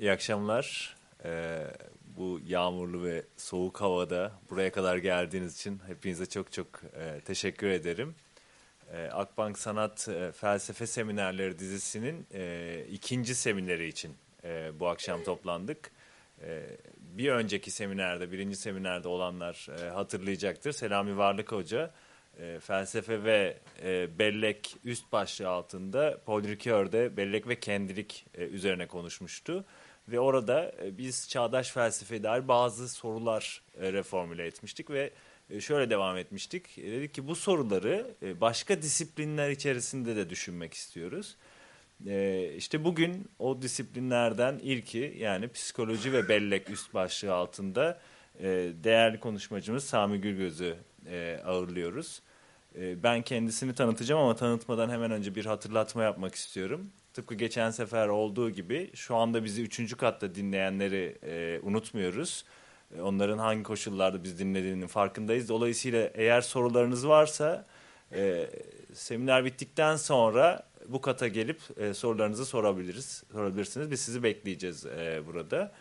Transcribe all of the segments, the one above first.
iyi akşamlar. Ee, bu yağmurlu ve soğuk havada buraya kadar geldiğiniz için hepinize çok çok e, teşekkür ederim. E, Akbank Sanat e, Felsefe Seminerleri dizisinin e, ikinci semineri için e, bu akşam toplandık. E, bir önceki seminerde, birinci seminerde olanlar e, hatırlayacaktır. Selami Varlık Hoca e, felsefe ve e, bellek üst başlığı altında Paul Ricoeur'de bellek ve kendilik e, üzerine konuşmuştu. Ve orada e, biz çağdaş felsefeye dair bazı sorular e, reformüle etmiştik ve e, şöyle devam etmiştik. Dedik ki bu soruları başka disiplinler içerisinde de düşünmek istiyoruz. İşte bugün o disiplinlerden ilki yani psikoloji ve bellek üst başlığı altında değerli konuşmacımız Sami Gülgöz'ü ağırlıyoruz. Ben kendisini tanıtacağım ama tanıtmadan hemen önce bir hatırlatma yapmak istiyorum. Tıpkı geçen sefer olduğu gibi şu anda bizi üçüncü katta dinleyenleri e, unutmuyoruz. E, onların hangi koşullarda biz dinlediğinin farkındayız. Dolayısıyla eğer sorularınız varsa e, seminer bittikten sonra bu kata gelip e, sorularınızı sorabiliriz, sorabilirsiniz. Biz sizi bekleyeceğiz e, burada.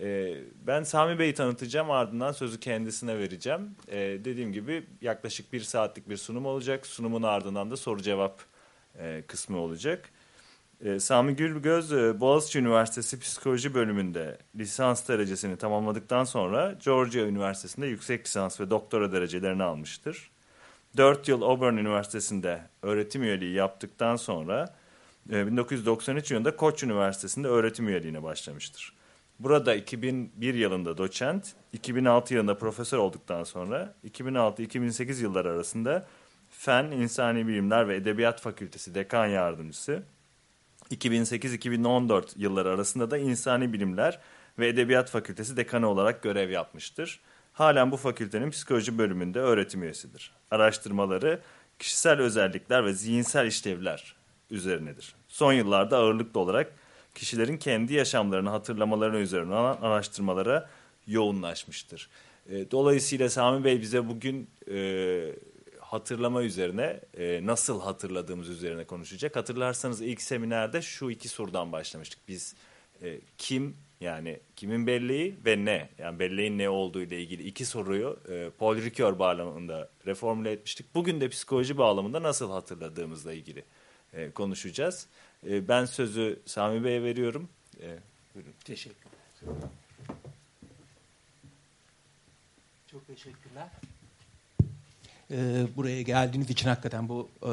E, ben Sami Bey'i tanıtacağım ardından sözü kendisine vereceğim. E, dediğim gibi yaklaşık bir saatlik bir sunum olacak. Sunumun ardından da soru cevap e, kısmı olacak. E, Sami Gülgöz e, Boğaziçi Üniversitesi Psikoloji bölümünde lisans derecesini tamamladıktan sonra Georgia Üniversitesi'nde yüksek lisans ve doktora derecelerini almıştır. 4 yıl Auburn Üniversitesi'nde öğretim üyeliği yaptıktan sonra 1993 yılında Koç Üniversitesi'nde öğretim üyeliğine başlamıştır. Burada 2001 yılında doçent, 2006 yılında profesör olduktan sonra 2006-2008 yılları arasında Fen, İnsani Bilimler ve Edebiyat Fakültesi Dekan Yardımcısı, 2008-2014 yılları arasında da İnsani Bilimler ve Edebiyat Fakültesi Dekanı olarak görev yapmıştır. Halen bu fakültenin psikoloji bölümünde öğretim üyesidir. Araştırmaları kişisel özellikler ve zihinsel işlevler üzerinedir. Son yıllarda ağırlıklı olarak kişilerin kendi yaşamlarını hatırlamalarını üzerine olan araştırmalara yoğunlaşmıştır. E, dolayısıyla Sami Bey bize bugün e, hatırlama üzerine e, nasıl hatırladığımız üzerine konuşacak. Hatırlarsanız ilk seminerde şu iki sorudan başlamıştık. Biz e, kim yani kimin belleği ve ne yani belleğin ne olduğu ile ilgili iki soruyu e, Paul Ricoeur bağlamında reformüle etmiştik. Bugün de psikoloji bağlamında nasıl hatırladığımızla ilgili e, konuşacağız. E, ben sözü Sami Bey'e veriyorum. E, buyurun. Teşekkürler. Çok teşekkürler. Ee, buraya geldiğiniz için hakikaten bu e,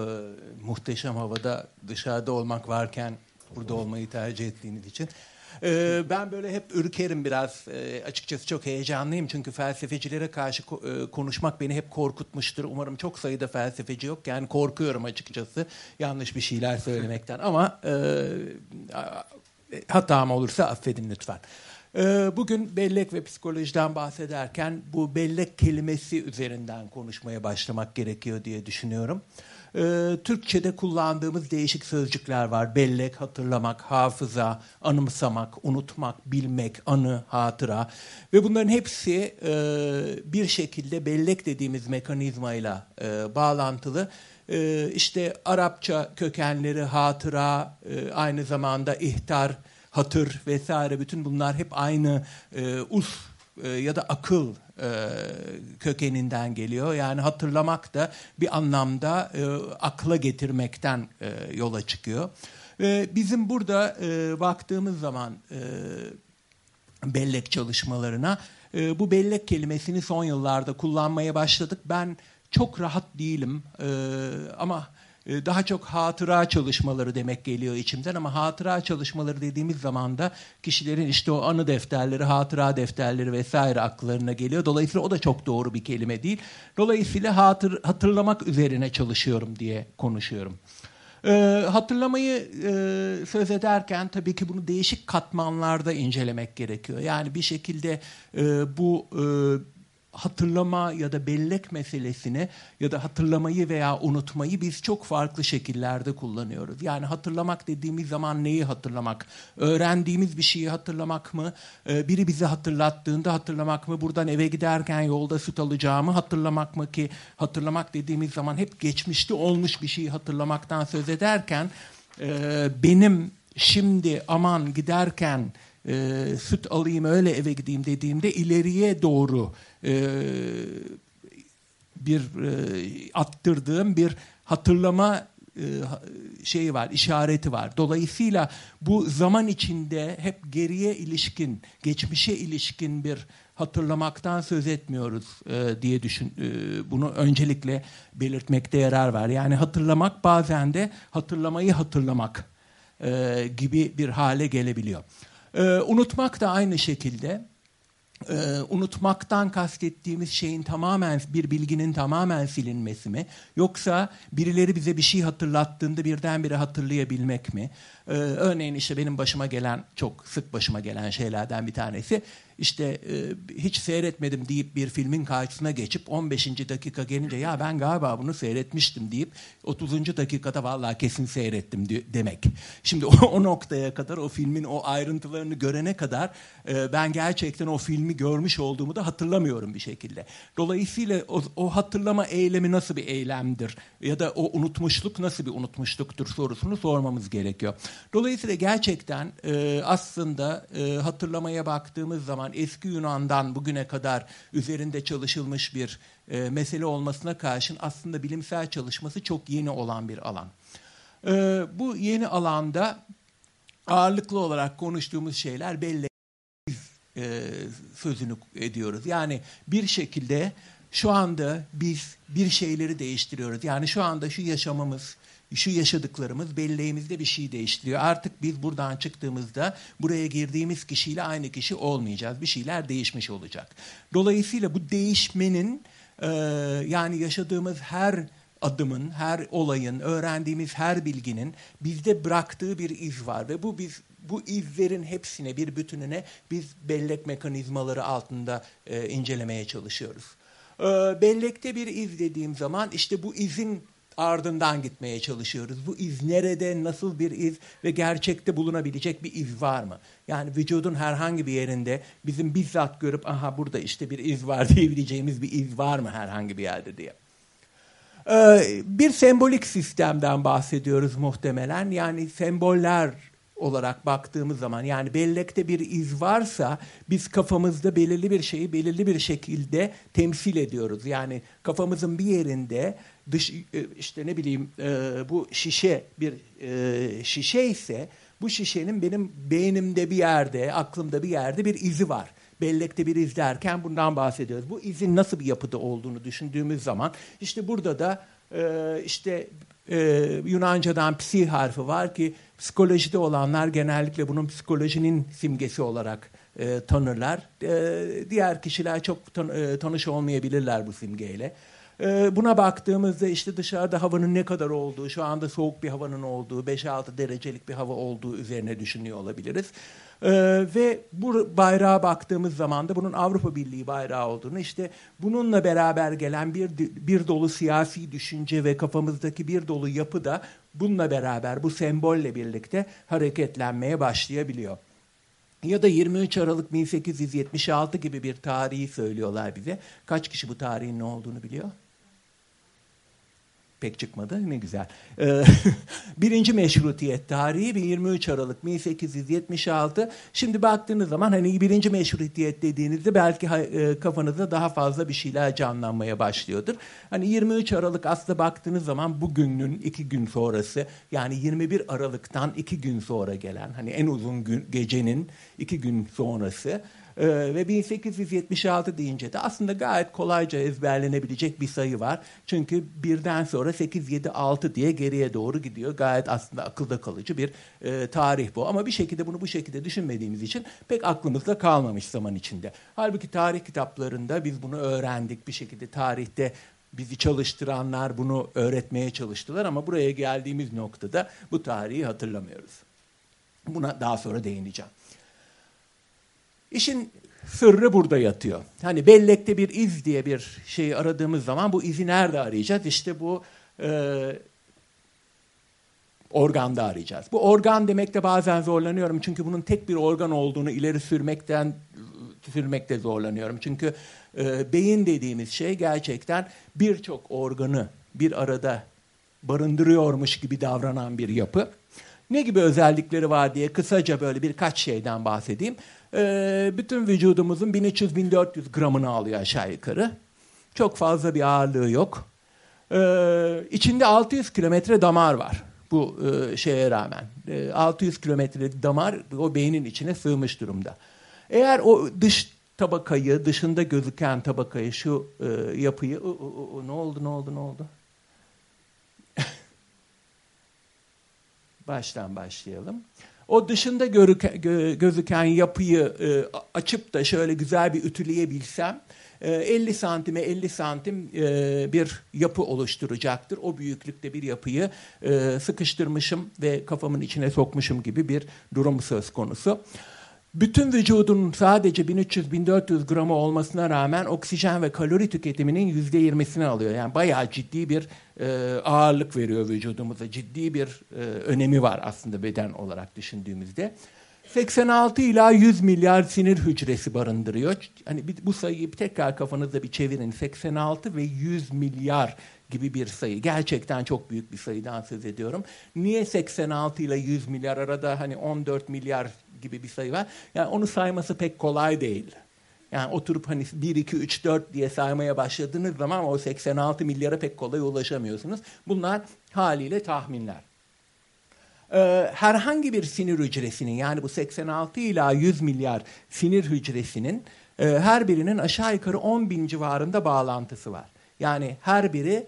muhteşem havada dışarıda olmak varken burada olmayı tercih ettiğiniz için. Ee, ben böyle hep ürkerim biraz. Ee, açıkçası çok heyecanlıyım çünkü felsefecilere karşı e, konuşmak beni hep korkutmuştur. Umarım çok sayıda felsefeci yok. Yani korkuyorum açıkçası yanlış bir şeyler söylemekten. Ama e, hatam olursa affedin lütfen. Ee, bugün bellek ve psikolojiden bahsederken bu bellek kelimesi üzerinden konuşmaya başlamak gerekiyor diye düşünüyorum. Ee, Türkçe'de kullandığımız değişik sözcükler var. Bellek, hatırlamak, hafıza, anımsamak, unutmak, bilmek, anı, hatıra. Ve bunların hepsi e, bir şekilde bellek dediğimiz mekanizmayla e, bağlantılı. E, işte Arapça kökenleri hatıra, aynı zamanda ihtar, hatır vesaire bütün bunlar hep aynı e, us e, ya da akıl e, kökeninden geliyor. Yani hatırlamak da bir anlamda e, akla getirmekten e, yola çıkıyor. E, bizim burada e, baktığımız zaman e, bellek çalışmalarına e, bu bellek kelimesini son yıllarda kullanmaya başladık. Ben çok rahat değilim e, ama daha çok hatıra çalışmaları demek geliyor içimden ama hatıra çalışmaları dediğimiz zaman da kişilerin işte o anı defterleri, hatıra defterleri vesaire aklarına geliyor. Dolayısıyla o da çok doğru bir kelime değil. Dolayısıyla hatır, hatırlamak üzerine çalışıyorum diye konuşuyorum. Ee, hatırlamayı e, söz ederken tabii ki bunu değişik katmanlarda incelemek gerekiyor. Yani bir şekilde e, bu e, hatırlama ya da bellek meselesini ya da hatırlamayı veya unutmayı biz çok farklı şekillerde kullanıyoruz. Yani hatırlamak dediğimiz zaman neyi hatırlamak? Öğrendiğimiz bir şeyi hatırlamak mı? Ee, biri bizi hatırlattığında hatırlamak mı? Buradan eve giderken yolda süt alacağımı hatırlamak mı ki hatırlamak dediğimiz zaman hep geçmişte olmuş bir şeyi hatırlamaktan söz ederken e, benim şimdi aman giderken e, süt alayım öyle eve gideyim dediğimde ileriye doğru e, bir e, attırdığım bir hatırlama e, şeyi var, işareti var. Dolayısıyla bu zaman içinde hep geriye ilişkin, geçmişe ilişkin bir hatırlamaktan söz etmiyoruz e, diye düşün. E, bunu öncelikle belirtmekte yarar var. Yani hatırlamak bazen de hatırlamayı hatırlamak e, gibi bir hale gelebiliyor. E, unutmak da aynı şekilde e, unutmaktan kastettiğimiz şeyin tamamen bir bilginin tamamen silinmesi mi? Yoksa birileri bize bir şey hatırlattığında birdenbire hatırlayabilmek mi? Ee, örneğin işte benim başıma gelen çok sık başıma gelen şeylerden bir tanesi işte e, hiç seyretmedim deyip bir filmin karşısına geçip 15. dakika gelince ya ben galiba bunu seyretmiştim deyip 30. dakikada vallahi kesin seyrettim demek. Şimdi o, o noktaya kadar o filmin o ayrıntılarını görene kadar e, ben gerçekten o filmi görmüş olduğumu da hatırlamıyorum bir şekilde. Dolayısıyla o, o hatırlama eylemi nasıl bir eylemdir ya da o unutmuşluk nasıl bir unutmuşluktur sorusunu sormamız gerekiyor. Dolayısıyla gerçekten e, aslında e, hatırlamaya baktığımız zaman eski Yunan'dan bugüne kadar üzerinde çalışılmış bir e, mesele olmasına karşın aslında bilimsel çalışması çok yeni olan bir alan. E, bu yeni alanda ağırlıklı olarak konuştuğumuz şeyler belli e, sözünü ediyoruz. Yani bir şekilde şu anda biz bir şeyleri değiştiriyoruz. Yani şu anda şu yaşamımız, şu yaşadıklarımız belleğimizde bir şey değiştiriyor. Artık biz buradan çıktığımızda buraya girdiğimiz kişiyle aynı kişi olmayacağız. Bir şeyler değişmiş olacak. Dolayısıyla bu değişmenin e, yani yaşadığımız her adımın, her olayın, öğrendiğimiz her bilginin bizde bıraktığı bir iz var ve bu biz bu izlerin hepsine bir bütününe biz bellek mekanizmaları altında e, incelemeye çalışıyoruz. E, bellekte bir iz dediğim zaman işte bu izin ardından gitmeye çalışıyoruz. Bu iz nerede, nasıl bir iz ve gerçekte bulunabilecek bir iz var mı? Yani vücudun herhangi bir yerinde bizim bizzat görüp aha burada işte bir iz var diyebileceğimiz bir iz var mı herhangi bir yerde diye. Ee, bir sembolik sistemden bahsediyoruz muhtemelen. Yani semboller olarak baktığımız zaman yani bellekte bir iz varsa biz kafamızda belirli bir şeyi belirli bir şekilde temsil ediyoruz. Yani kafamızın bir yerinde dış e, işte ne bileyim e, bu şişe bir e, şişe ise bu şişenin benim beynimde bir yerde, aklımda bir yerde bir izi var. Bellekte bir iz derken bundan bahsediyoruz. Bu izin nasıl bir yapıda olduğunu düşündüğümüz zaman işte burada da işte Yunanca'dan psi harfi var ki psikolojide olanlar genellikle bunun psikolojinin simgesi olarak e, tanırlar. E, diğer kişiler çok tan e, tanış olmayabilirler bu simgeyle. E, buna baktığımızda işte dışarıda havanın ne kadar olduğu, şu anda soğuk bir havanın olduğu, 5-6 derecelik bir hava olduğu üzerine düşünüyor olabiliriz. Ee, ve bu bayrağa baktığımız zaman da bunun Avrupa Birliği bayrağı olduğunu işte bununla beraber gelen bir bir dolu siyasi düşünce ve kafamızdaki bir dolu yapı da bununla beraber bu sembolle birlikte hareketlenmeye başlayabiliyor. Ya da 23 Aralık 1876 gibi bir tarihi söylüyorlar bize. Kaç kişi bu tarihin ne olduğunu biliyor? Pek çıkmadı. Ne güzel. Ee, birinci meşrutiyet tarihi 23 Aralık 1876. Şimdi baktığınız zaman hani birinci meşrutiyet dediğinizde belki e, kafanızda daha fazla bir şeyler canlanmaya başlıyordur. Hani 23 Aralık aslında baktığınız zaman bugünün iki gün sonrası yani 21 Aralık'tan iki gün sonra gelen hani en uzun gün, gecenin iki gün sonrası ee, ve 1876 deyince de aslında gayet kolayca ezberlenebilecek bir sayı var. Çünkü birden sonra 8, 7, 6 diye geriye doğru gidiyor. Gayet aslında akılda kalıcı bir e, tarih bu. Ama bir şekilde bunu bu şekilde düşünmediğimiz için pek aklımızda kalmamış zaman içinde. Halbuki tarih kitaplarında biz bunu öğrendik bir şekilde tarihte bizi çalıştıranlar bunu öğretmeye çalıştılar ama buraya geldiğimiz noktada bu tarihi hatırlamıyoruz. Buna daha sonra değineceğim. İşin sırrı burada yatıyor. Hani bellekte bir iz diye bir şeyi aradığımız zaman bu izi nerede arayacağız? İşte bu e, organda arayacağız. Bu organ demekte bazen zorlanıyorum çünkü bunun tek bir organ olduğunu ileri sürmekten sürmekte zorlanıyorum. Çünkü e, beyin dediğimiz şey gerçekten birçok organı bir arada barındırıyormuş gibi davranan bir yapı. Ne gibi özellikleri var diye kısaca böyle birkaç şeyden bahsedeyim. Ee, bütün vücudumuzun 1300-1400 gramını alıyor aşağı yukarı. Çok fazla bir ağırlığı yok. Ee, içinde 600 kilometre damar var bu e, şeye rağmen. E, 600 kilometre damar o beynin içine sığmış durumda. Eğer o dış tabakayı, dışında gözüken tabakayı, şu e, yapıyı... O, o, o, ne oldu, ne oldu, ne oldu? Baştan başlayalım. O dışında gözüken yapıyı e, açıp da şöyle güzel bir ütüleyebilsem 50 ee, santime 50 santim e, bir yapı oluşturacaktır. O büyüklükte bir yapıyı e, sıkıştırmışım ve kafamın içine sokmuşum gibi bir durum söz konusu. Bütün vücudun sadece 1300-1400 gramı olmasına rağmen oksijen ve kalori tüketiminin %20'sini alıyor. Yani bayağı ciddi bir e, ağırlık veriyor vücudumuza. Ciddi bir e, önemi var aslında beden olarak düşündüğümüzde. 86 ila 100 milyar sinir hücresi barındırıyor. Hani bu sayıyı tekrar kafanızda bir çevirin. 86 ve 100 milyar gibi bir sayı. Gerçekten çok büyük bir sayıdan söz ediyorum. Niye 86 ile 100 milyar arada hani 14 milyar gibi bir sayı var? Yani onu sayması pek kolay değil. Yani oturup hani 1, 2, 3, 4 diye saymaya başladığınız zaman o 86 milyara pek kolay ulaşamıyorsunuz. Bunlar haliyle tahminler e, herhangi bir sinir hücresinin yani bu 86 ila 100 milyar sinir hücresinin e, her birinin aşağı yukarı 10 bin civarında bağlantısı var. Yani her biri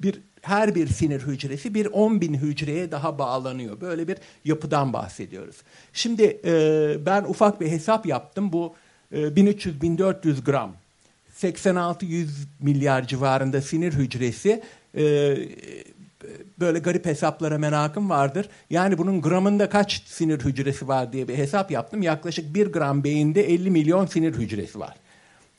bir her bir sinir hücresi bir 10 bin hücreye daha bağlanıyor. Böyle bir yapıdan bahsediyoruz. Şimdi e, ben ufak bir hesap yaptım. Bu e, 1300-1400 gram 86-100 milyar civarında sinir hücresi e, böyle garip hesaplara merakım vardır. Yani bunun gramında kaç sinir hücresi var diye bir hesap yaptım. Yaklaşık bir gram beyinde 50 milyon sinir hücresi var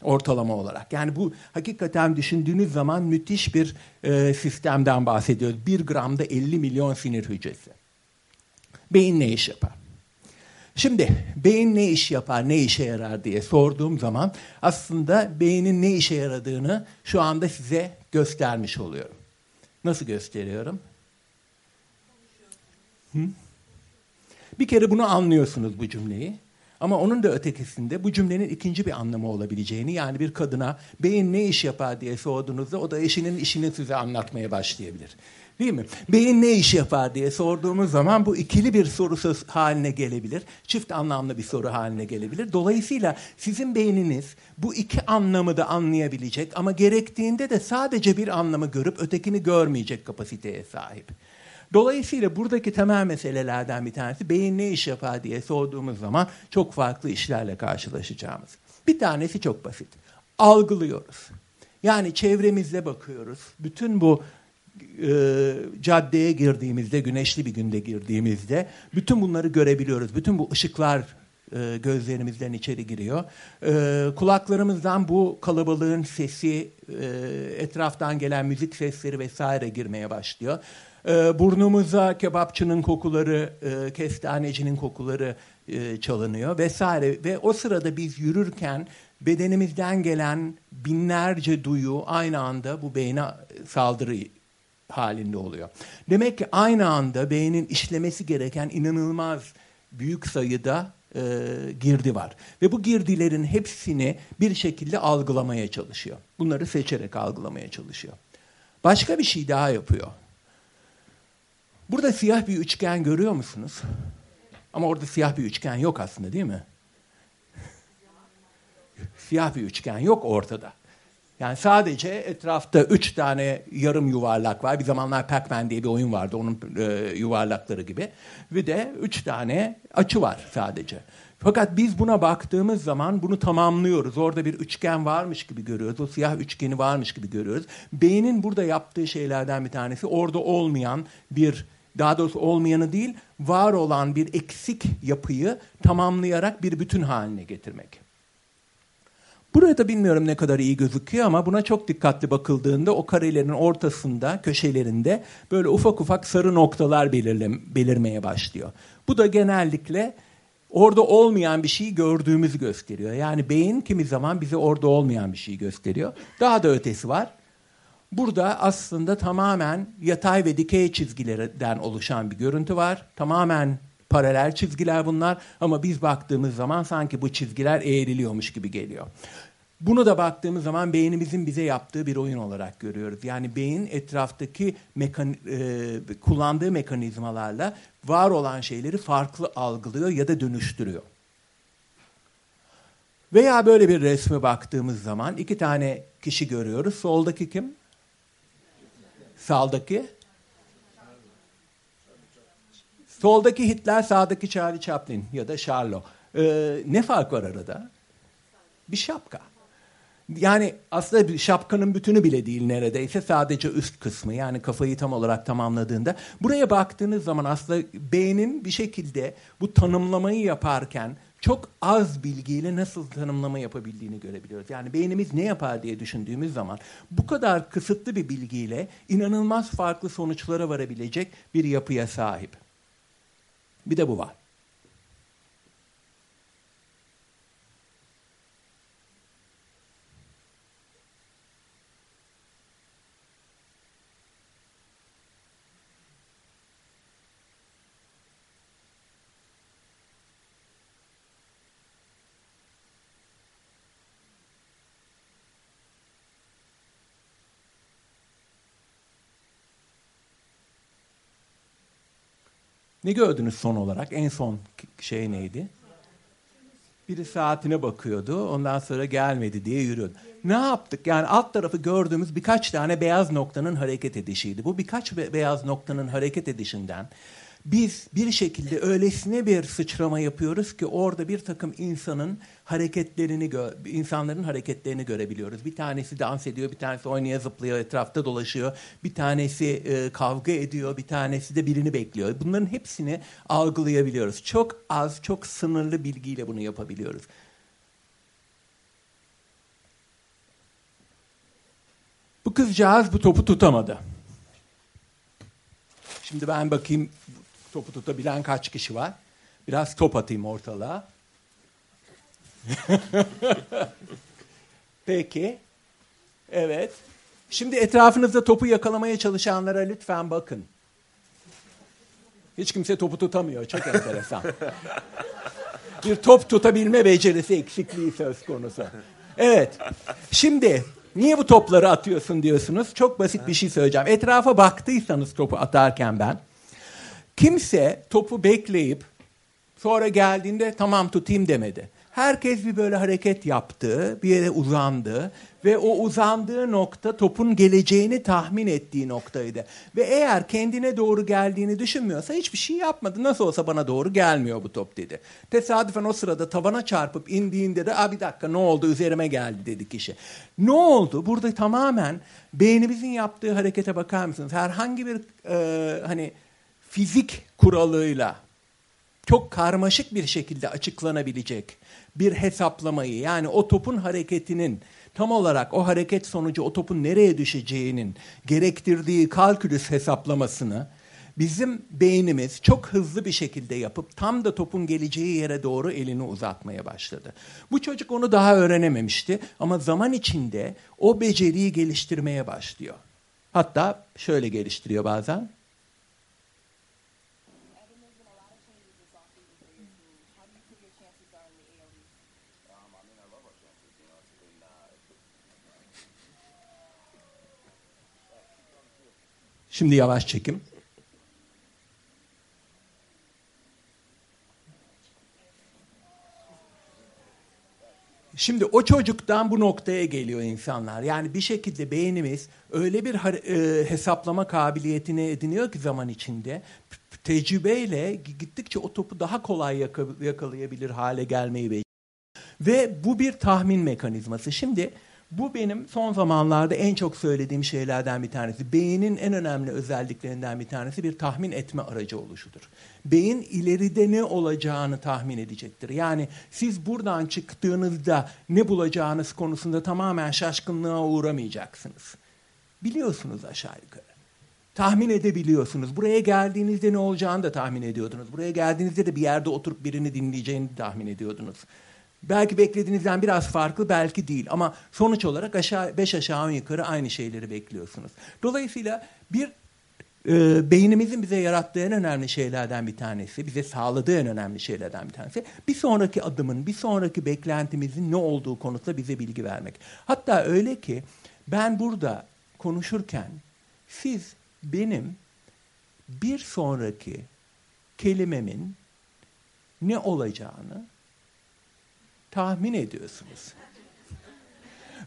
ortalama olarak. Yani bu hakikaten düşündüğünüz zaman müthiş bir e, sistemden bahsediyoruz. Bir gramda 50 milyon sinir hücresi. Beyin ne iş yapar? Şimdi beyin ne iş yapar, ne işe yarar diye sorduğum zaman aslında beynin ne işe yaradığını şu anda size göstermiş oluyorum. Nasıl gösteriyorum? Hı? Bir kere bunu anlıyorsunuz bu cümleyi. Ama onun da ötekisinde bu cümlenin ikinci bir anlamı olabileceğini yani bir kadına beyin ne iş yapar diye sorduğunuzda o da eşinin işini size anlatmaya başlayabilir. Değil mi? Beyin ne iş yapar diye sorduğumuz zaman bu ikili bir soru haline gelebilir. Çift anlamlı bir soru haline gelebilir. Dolayısıyla sizin beyniniz bu iki anlamı da anlayabilecek ama gerektiğinde de sadece bir anlamı görüp ötekini görmeyecek kapasiteye sahip. Dolayısıyla buradaki temel meselelerden bir tanesi beyin ne iş yapar diye sorduğumuz zaman çok farklı işlerle karşılaşacağımız. Bir tanesi çok basit. Algılıyoruz. Yani çevremizde bakıyoruz. Bütün bu e, caddeye girdiğimizde, güneşli bir günde girdiğimizde bütün bunları görebiliyoruz. Bütün bu ışıklar e, gözlerimizden içeri giriyor. E, kulaklarımızdan bu kalabalığın sesi, e, etraftan gelen müzik sesleri vesaire girmeye başlıyor. E, burnumuza kebapçının kokuları, e, kestanecinin kokuları e, çalınıyor vesaire. Ve o sırada biz yürürken bedenimizden gelen binlerce duyu aynı anda bu beyne saldırı halinde oluyor. Demek ki aynı anda beynin işlemesi gereken inanılmaz büyük sayıda e, girdi var. Ve bu girdilerin hepsini bir şekilde algılamaya çalışıyor. Bunları seçerek algılamaya çalışıyor. Başka bir şey daha yapıyor. Burada siyah bir üçgen görüyor musunuz? Ama orada siyah bir üçgen yok aslında değil mi? siyah bir üçgen yok ortada. Yani sadece etrafta üç tane yarım yuvarlak var. Bir zamanlar Pac-Man diye bir oyun vardı onun e, yuvarlakları gibi. Ve de üç tane açı var sadece. Fakat biz buna baktığımız zaman bunu tamamlıyoruz. Orada bir üçgen varmış gibi görüyoruz. O siyah üçgeni varmış gibi görüyoruz. Beynin burada yaptığı şeylerden bir tanesi orada olmayan bir daha doğrusu olmayanı değil, var olan bir eksik yapıyı tamamlayarak bir bütün haline getirmek. Burada bilmiyorum ne kadar iyi gözüküyor ama buna çok dikkatli bakıldığında o karelerin ortasında, köşelerinde böyle ufak ufak sarı noktalar belirle, belirmeye başlıyor. Bu da genellikle orada olmayan bir şeyi gördüğümüzü gösteriyor. Yani beyin kimi zaman bize orada olmayan bir şeyi gösteriyor. Daha da ötesi var. Burada aslında tamamen yatay ve dikey çizgilerden oluşan bir görüntü var. Tamamen paralel çizgiler bunlar ama biz baktığımız zaman sanki bu çizgiler eğriliyormuş gibi geliyor. Bunu da baktığımız zaman beynimizin bize yaptığı bir oyun olarak görüyoruz. Yani beyin etraftaki mekan, e, kullandığı mekanizmalarla var olan şeyleri farklı algılıyor ya da dönüştürüyor. Veya böyle bir resme baktığımız zaman iki tane kişi görüyoruz. Soldaki kim? Sağdaki? Soldaki Hitler, sağdaki Charlie Chaplin ya da Charlo. Ee, ne fark var arada? Bir şapka. Yani aslında şapkanın bütünü bile değil neredeyse sadece üst kısmı yani kafayı tam olarak tamamladığında. Buraya baktığınız zaman aslında beynin bir şekilde bu tanımlamayı yaparken çok az bilgiyle nasıl tanımlama yapabildiğini görebiliyoruz. Yani beynimiz ne yapar diye düşündüğümüz zaman bu kadar kısıtlı bir bilgiyle inanılmaz farklı sonuçlara varabilecek bir yapıya sahip. Bir de bu var. Ne gördünüz son olarak? En son şey neydi? Biri saatine bakıyordu, ondan sonra gelmedi diye yürüyordu. Ne yaptık? Yani alt tarafı gördüğümüz birkaç tane beyaz noktanın hareket edişiydi. Bu birkaç be- beyaz noktanın hareket edişinden biz bir şekilde öylesine bir sıçrama yapıyoruz ki orada bir takım insanın hareketlerini insanların hareketlerini görebiliyoruz. Bir tanesi dans ediyor, bir tanesi oynaya zıplıyor, etrafta dolaşıyor. Bir tanesi e, kavga ediyor, bir tanesi de birini bekliyor. Bunların hepsini algılayabiliyoruz. Çok az, çok sınırlı bilgiyle bunu yapabiliyoruz. Bu kızcağız bu topu tutamadı. Şimdi ben bakayım topu tutabilen kaç kişi var? Biraz top atayım ortalığa. Peki. Evet. Şimdi etrafınızda topu yakalamaya çalışanlara lütfen bakın. Hiç kimse topu tutamıyor. Çok enteresan. Bir top tutabilme becerisi eksikliği söz konusu. Evet. Şimdi niye bu topları atıyorsun diyorsunuz. Çok basit bir şey söyleyeceğim. Etrafa baktıysanız topu atarken ben Kimse topu bekleyip sonra geldiğinde tamam tutayım demedi. Herkes bir böyle hareket yaptı, bir yere uzandı ve o uzandığı nokta topun geleceğini tahmin ettiği noktaydı. Ve eğer kendine doğru geldiğini düşünmüyorsa hiçbir şey yapmadı. Nasıl olsa bana doğru gelmiyor bu top dedi. Tesadüfen o sırada tavana çarpıp indiğinde de bir dakika ne oldu üzerime geldi dedi kişi. Ne oldu? Burada tamamen beynimizin yaptığı harekete bakar mısınız? Herhangi bir e, hani fizik kuralıyla çok karmaşık bir şekilde açıklanabilecek bir hesaplamayı yani o topun hareketinin tam olarak o hareket sonucu o topun nereye düşeceğinin gerektirdiği kalkülüs hesaplamasını bizim beynimiz çok hızlı bir şekilde yapıp tam da topun geleceği yere doğru elini uzatmaya başladı. Bu çocuk onu daha öğrenememişti ama zaman içinde o beceriyi geliştirmeye başlıyor. Hatta şöyle geliştiriyor bazen. Şimdi yavaş çekim. Şimdi o çocuktan bu noktaya geliyor insanlar. Yani bir şekilde beynimiz öyle bir e, hesaplama kabiliyetini ediniyor ki zaman içinde tecrübeyle gittikçe o topu daha kolay yakalayabilir hale gelmeyi beceriyor. Ve bu bir tahmin mekanizması. Şimdi bu benim son zamanlarda en çok söylediğim şeylerden bir tanesi. Beynin en önemli özelliklerinden bir tanesi bir tahmin etme aracı oluşudur. Beyin ileride ne olacağını tahmin edecektir. Yani siz buradan çıktığınızda ne bulacağınız konusunda tamamen şaşkınlığa uğramayacaksınız. Biliyorsunuz aşağı yukarı. Tahmin edebiliyorsunuz. Buraya geldiğinizde ne olacağını da tahmin ediyordunuz. Buraya geldiğinizde de bir yerde oturup birini dinleyeceğini tahmin ediyordunuz Belki beklediğinizden biraz farklı, belki değil. Ama sonuç olarak aşağı, beş aşağı yukarı aynı şeyleri bekliyorsunuz. Dolayısıyla bir e, beynimizin bize yarattığı en önemli şeylerden bir tanesi, bize sağladığı en önemli şeylerden bir tanesi, bir sonraki adımın, bir sonraki beklentimizin ne olduğu konusunda bize bilgi vermek. Hatta öyle ki ben burada konuşurken siz benim bir sonraki kelimemin ne olacağını tahmin ediyorsunuz.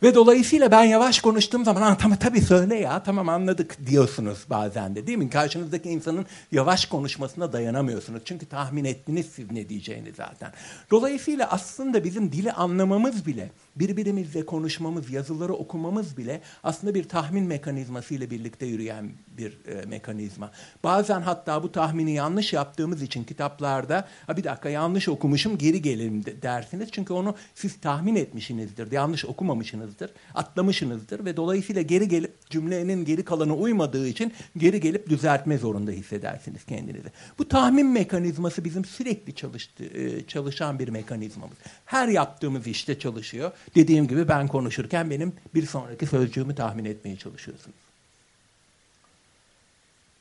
Ve dolayısıyla ben yavaş konuştuğum zaman tamam tabii söyle ya tamam anladık diyorsunuz bazen de değil mi? Karşınızdaki insanın yavaş konuşmasına dayanamıyorsunuz. Çünkü tahmin ettiniz siz ne diyeceğini zaten. Dolayısıyla aslında bizim dili anlamamız bile, birbirimizle konuşmamız, yazıları okumamız bile aslında bir tahmin mekanizması ile birlikte yürüyen bir e, mekanizma. Bazen hatta bu tahmini yanlış yaptığımız için kitaplarda ha bir dakika yanlış okumuşum geri gelelim de, dersiniz. Çünkü onu siz tahmin etmişsinizdir, yanlış okumamışsınızdır, atlamışsınızdır ve dolayısıyla geri gelip cümlenin geri kalanı uymadığı için geri gelip düzeltme zorunda hissedersiniz kendinizi. Bu tahmin mekanizması bizim sürekli çalıştı, e, çalışan bir mekanizmamız. Her yaptığımız işte çalışıyor. Dediğim gibi ben konuşurken benim bir sonraki sözcüğümü tahmin etmeye çalışıyorsunuz.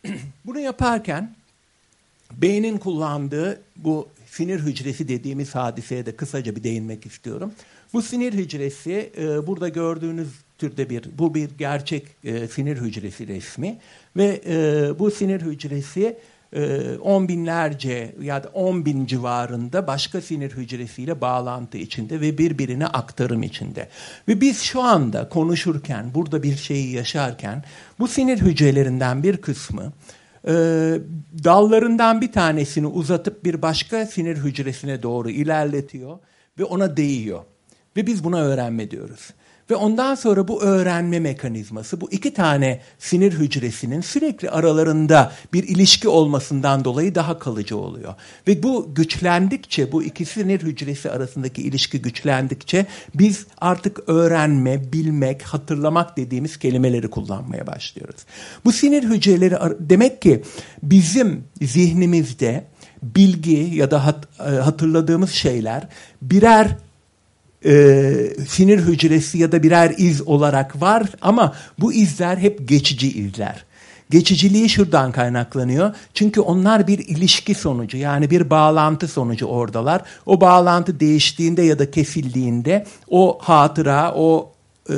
Bunu yaparken beynin kullandığı bu sinir hücresi dediğimiz hadiseye de kısaca bir değinmek istiyorum. Bu sinir hücresi e, burada gördüğünüz türde bir, bu bir gerçek e, sinir hücresi resmi ve e, bu sinir hücresi e, on binlerce ya da on bin civarında başka sinir hücresiyle bağlantı içinde ve birbirine aktarım içinde. Ve biz şu anda konuşurken, burada bir şeyi yaşarken bu sinir hücrelerinden bir kısmı e, dallarından bir tanesini uzatıp bir başka sinir hücresine doğru ilerletiyor ve ona değiyor. Ve biz buna öğrenme diyoruz. Ve ondan sonra bu öğrenme mekanizması bu iki tane sinir hücresinin sürekli aralarında bir ilişki olmasından dolayı daha kalıcı oluyor. Ve bu güçlendikçe bu iki sinir hücresi arasındaki ilişki güçlendikçe biz artık öğrenme, bilmek, hatırlamak dediğimiz kelimeleri kullanmaya başlıyoruz. Bu sinir hücreleri demek ki bizim zihnimizde bilgi ya da e, hatırladığımız şeyler birer e, sinir hücresi ya da birer iz olarak var ama bu izler hep geçici izler. Geçiciliği şuradan kaynaklanıyor. Çünkü onlar bir ilişki sonucu yani bir bağlantı sonucu oradalar. O bağlantı değiştiğinde ya da kesildiğinde o hatıra, o e,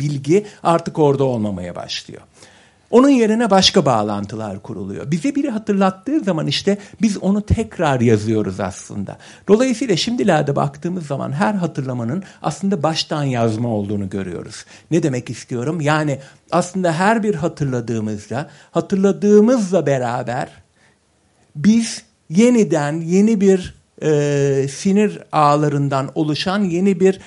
bilgi artık orada olmamaya başlıyor. Onun yerine başka bağlantılar kuruluyor. Bize biri hatırlattığı zaman işte biz onu tekrar yazıyoruz aslında. Dolayısıyla şimdilerde baktığımız zaman her hatırlamanın aslında baştan yazma olduğunu görüyoruz. Ne demek istiyorum? Yani aslında her bir hatırladığımızda, hatırladığımızla beraber biz yeniden yeni bir e, sinir ağlarından oluşan yeni bir